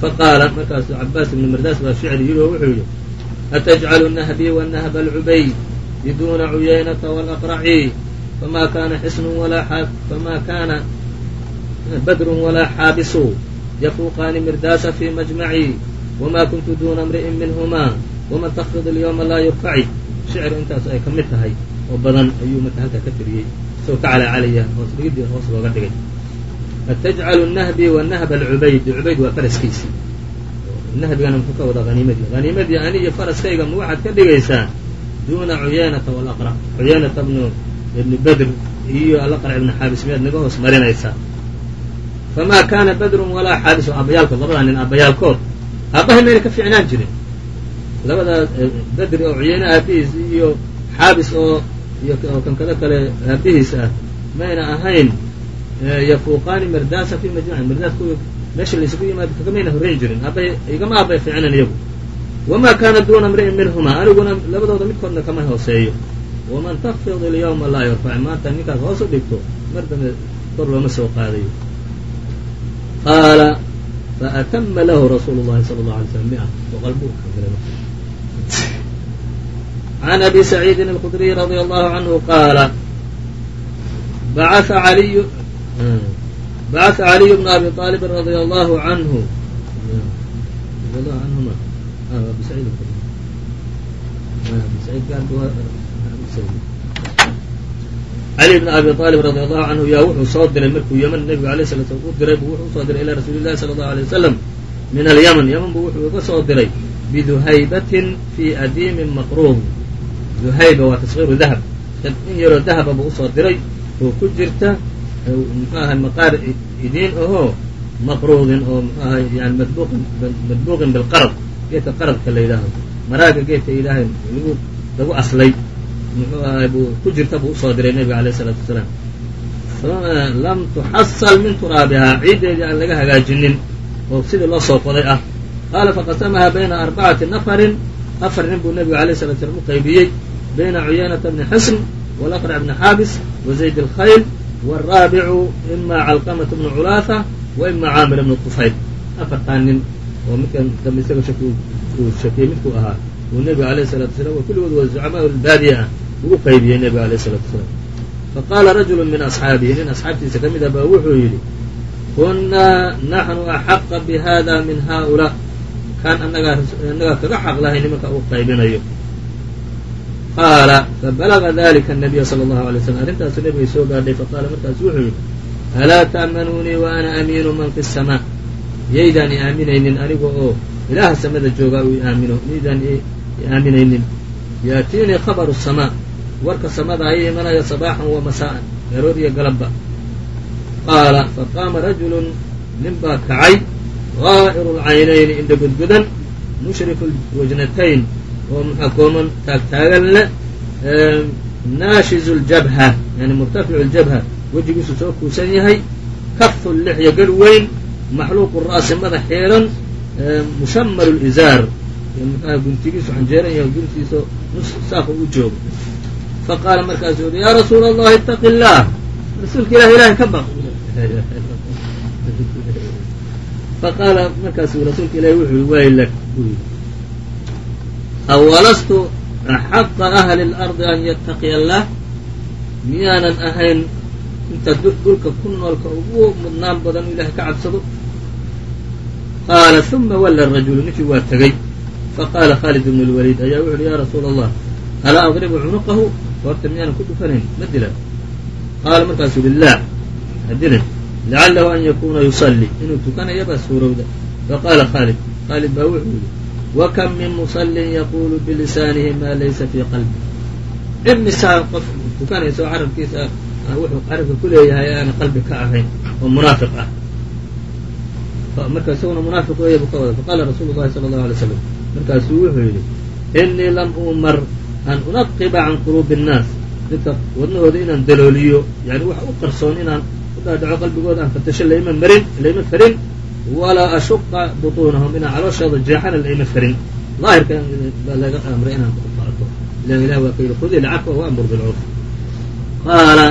faqaala markaasu cabaas ibni mardaas baa shicri yidhi oo wuxuu yidhi atajcalu nahbi wanahba alcubayd biduuna cuyaynata walaqraci fama walaa fama kana badrun walaa xaabisu yafuuqaani mirdaasa fi majmaci wama kuntu duuna imri'in minhuma waman takfid alyawma laa yurfaci shicir intaas ay ka mid tahay oo badan ayuu marka halkaa ka tiriyey isagoo ka calacalaya hoos dhigidii hoos looga dhigay atajcalu nahbi wanahba alcubayd cubayd waa faraskiisii nahbigana muxuu ka wadaa haniimadii haniimadii ani iyo faraskayga ma waxaad ka dhigaysaa duuna cuyaynata walaqrac cuyaynata bnu ibni badr iyo alaqrac ibni xaabis miyaad naga hoos marinaysaa famaa kaana badrun walaa xaabis oo aabbayaalkood labadaa nin aabbayaalkood aabbahay mayna ka fiicnaan jirin. Labadaa badri oo cuyayne aabihiis iyo xaabis oo iyo kankado kale aabihiis ah mayna ahayn yafuuqaani mardaasa fi majmaci mardaas kuwi meesha laysugu yimaado kagamayna horreyn jirin. Aabbahay igama aabbay fiicnan iyagu. Wamaa kaana duuna imri'in minhuma aniguna labadooda midkoodna kama hooseeyo waman taqfid ilyawma laa yarfac maanta ninkaad hoos u dhigto mar dambe kor looma soo qaadayo qaala faatama lahu rasuulu llahi sala allahu alay slam mia boqol buu kabiray can abi saciidin alkhudriy radia allahu canhu qaala bacaa aliyu bacaa caliyu bnu abi aalibin radia allahu canhu anhuma cali bn abi aalib radi allahu canhu yaa wuxuu soo diray markuu yeman nebigu alay sala u diray buu wuxuu u soo diray ilaa rasuuli llahi sala allahu alay wasalam min alyaman yaman buu wuxuu uga soo diray biduhaybatin fii adiimin maqruud duhayba waa tasgiiru dahab. In yaroo dahaba buu u soo diray oo ku jirta muxuu ahay maqaar idiin ahoo maqruudin oo muxuu ahay yani madbuuqin bilqarad geedka qaradka la yidhaaho maraaga geedka ilaahay lagu aslay muxuu ahay buu ku jirta buu u soo diray nebiga alayh isalaatu wasalaam lam tuxasal min turaabihaa ciiddeedii aan laga hagaajinin oo sidii loo soo qoday ah qaala faqasamaha bayna arbacati nafarin afar nin buu nebigu alayh salatu slam u qaybiyey bayna cuyaynata bni xisn walaqrac bni xaabis wa zayd alkhayl waalraabicu ima calqamata bnu culaafa wa ima caamir bnu tufayl afartaa nin oo midkan dambe isaga shaki shakiyey midkuu ahaa uu nebiga alayh salatu slam oo kulligood waa zucamaa ugu qaybiyey nebiga alayh salatu salaam faqaala rajulu min asxaabihi nin asxaabtiisa ka mid ahbaa wuxuu yidhi kunnaa naxnu axaqa bi min haaulaa. Kaan annagaa kaga xaq lahay nimanka u qaybinayo. Qaala fabalaga dalika anabiya sala allahu alay slam arrintaasu nebiga soo gaadhay faqaala markaasu wuxuu yidhi alaa ta'manuunii wa ana amiinu man fi samaa yaydaan i aaminaynin aniga oo ilaaha samada joogaa uu i aamino. Miydaan aaminaynin yaatiinii khabaru الsamaa warka samada aya imanaya sabaaxan wa masaa'an. Garoor iyo galabba. Qaala faqaama rajulu nin baa kacay gaa'iru lcaynayni indha gudgudan mushrifu wajnatayn. Oo muxaa kooman taagtaagan leh naashizu ljabha yani murtaficu ljabha wejigiisu soo kuusan yahay kafu lixya garh weyn maxluuqu ra'si madax xiiran mushamalu lizaar muxua guntigiisu xanjeeran yahay guntiisa nus saaqa u joogo. Faqaala markaasu yuri yaa rasuula allahi itaqi illaah rasuulka ilah ilahay ka baq faqaala markaasu rasuulka ilahi wuxuu yii waylak buu yidhi. Awalastu axaqa ahli اlardi an yattaqiya allah? Miyaanan ahayn inta dhulka ku noolka ugu mudnaan badan u ilahay ka cabsado? Qaala uma walla rajulu ninkii waa tegey faqaala khaalid bn اlwaliid ayaa wuxu uhi ya rasuula allah alaa adribu cunuqahu horta miyaanan ku dhufanayn ma dila qaala markaasuu yihi laa hadilin lacalahu an yakuna yusalli inuu tukanaya baa suurowda faqaala khaalid khaalid baa wuxuu yidhi wakam min musallin yaqulu bilisaanihi maa laysa fii qalbi imisaa qof tukanaysa oo carabkiisa wuxuu carabka ku leeyahay aana qalbi ka ahayn oo munaafiq ah marka isaguna munaafiq weeya buu ka wada faqaala rasuulu llahi sala allahu alay slam markaasuu wuxuu yidhi inii lam umar an unaqiba can quluubi innaas dadka wadnahooda inaan dalooliyo yani wax u qarsoon inaan u dhaadhaco qalbigooda aan fatasho laima marin laima farin walaa ashuqa butuunahum inaan calooshooda jeexana laima farin. Daahirka baa laga amray inaan qaato. Ilan ilah waa ka yidhi khudi lcafwa waamur bilcurf qaala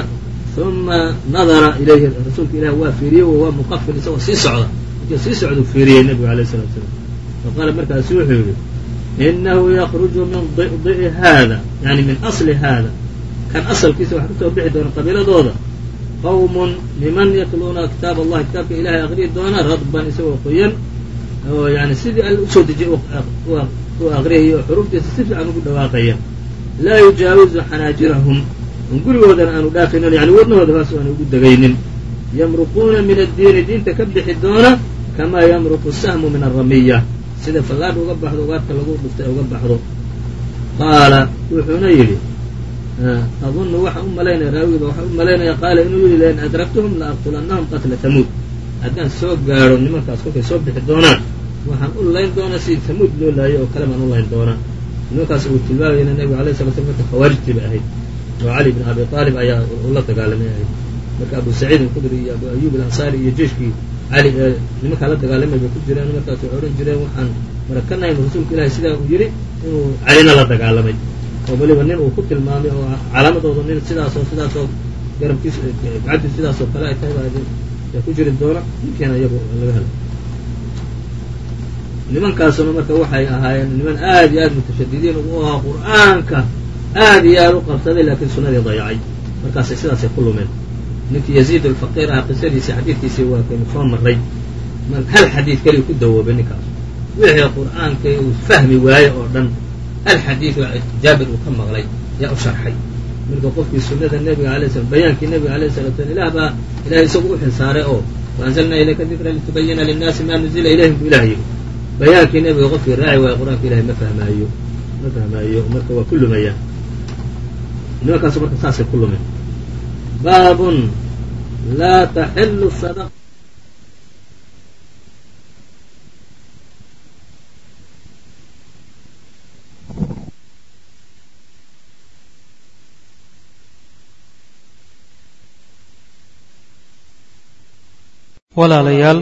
uma nadara ilayhi rasuulka ilah waa fiiriyey waa muqafil isagoo sii socda. Intii sii socduu fiiriyey nebigu alayh salatu salaam faqaala markaasu wuxuu yidhi inahu yakruju min di'i haada yani min asli haada kan asalkiisa waxa ka soo bixi doona qabiiladooda qawmun niman yatluuna kitaab allahi kitaabka ilahay aqriyi doona radban isagoo qoyan oo yani sidii alla u soo dejiyay u aqriyayo xuruuftiisa si fiican ugu dhawaaqaya laa yujaawizu xanaajirahum on gurigoodana aanu dhaafaynin yani wadnahooda hoos aanu ugu degaynin yamruquuna min addiini diinta ka bixi doona kamaa yamruqu sahmu min aramiya sida fallaadha uga baxdo ugaarta lagu dhuftay uga baxdo. Qaala wuxuuna yidhi adunu waxaan u malaynaya raawigiba waxaan u malaynaya. Qaala inuu yidhi lain adragtuhum la aqtulannahum qatla tamuud haddaan soo gaadho nimankaas kolkay soo bixi doonaan waxaan u layn doonaa sidii tamuud loo laayay oo kale baan u layn doonaa. Nimankaas uu tilmaamayana nebigu alay sala slam marka khawaarijtii bay ahayd oo cali bin abi aalib ayaa ula dagaalamay ahayd. Marka abu saciid alkhudri iyo abu ayub alansaari iyo jeiskii cali ee nimankaa la dagaalamay bay ku jireen markaas odhan jireen waxaan marakanahay rasuulka ilahi sidaa uu yidhi inuu calina la dagaalamay oo weliba nin uu ku tilmaamay oo calaamadooda nin sidaasoo sidaasoo garabkiis gacaddiis sidaasoo kale ay tahay baa ku jiri doona ninkiina iyagu laga helay nimankaasuna marka waxay ahaayeen niman aad iyo aad mutashadidiin ugu ahaa qur'aanka aad iyo aad u qabsaday laakiin sunadii dayacay markaasay sidaasay ku lumeen ninkii yaziid alfaqiir ah qisadiisii xadiidkiisii waa kaynu soo marray hal xadiid keliya ku dawoobay ninkaas. Wixii qur'aankii uu fahmi waaye oo dhan alxadiid jaabir uu ka maqlay yaa u sharxay. Marka qofkii sunada nebiga alay slam bayaankii nebiga alayh salatu slam ilah baa ilahay isagu u xilsaaray oo waanzalnaa ilayka dikra litubayina linnaasi ma nuzila ilayhim buu ilah yidhi. Bayaankii nebiga qofkii raaci waayo qur'aanka ilahay ma fahmaayo ma fahmaayo marka waa ku lumaya nimankaasu marka saasay ku lumeen baabun laa taxilu walaalayaal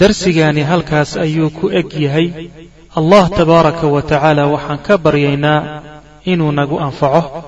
darsigaani halkaas ayuu ku eg yahay. Allah tabaaraka wa tacaala waxaan ka baryaynaa inuu nagu anfaco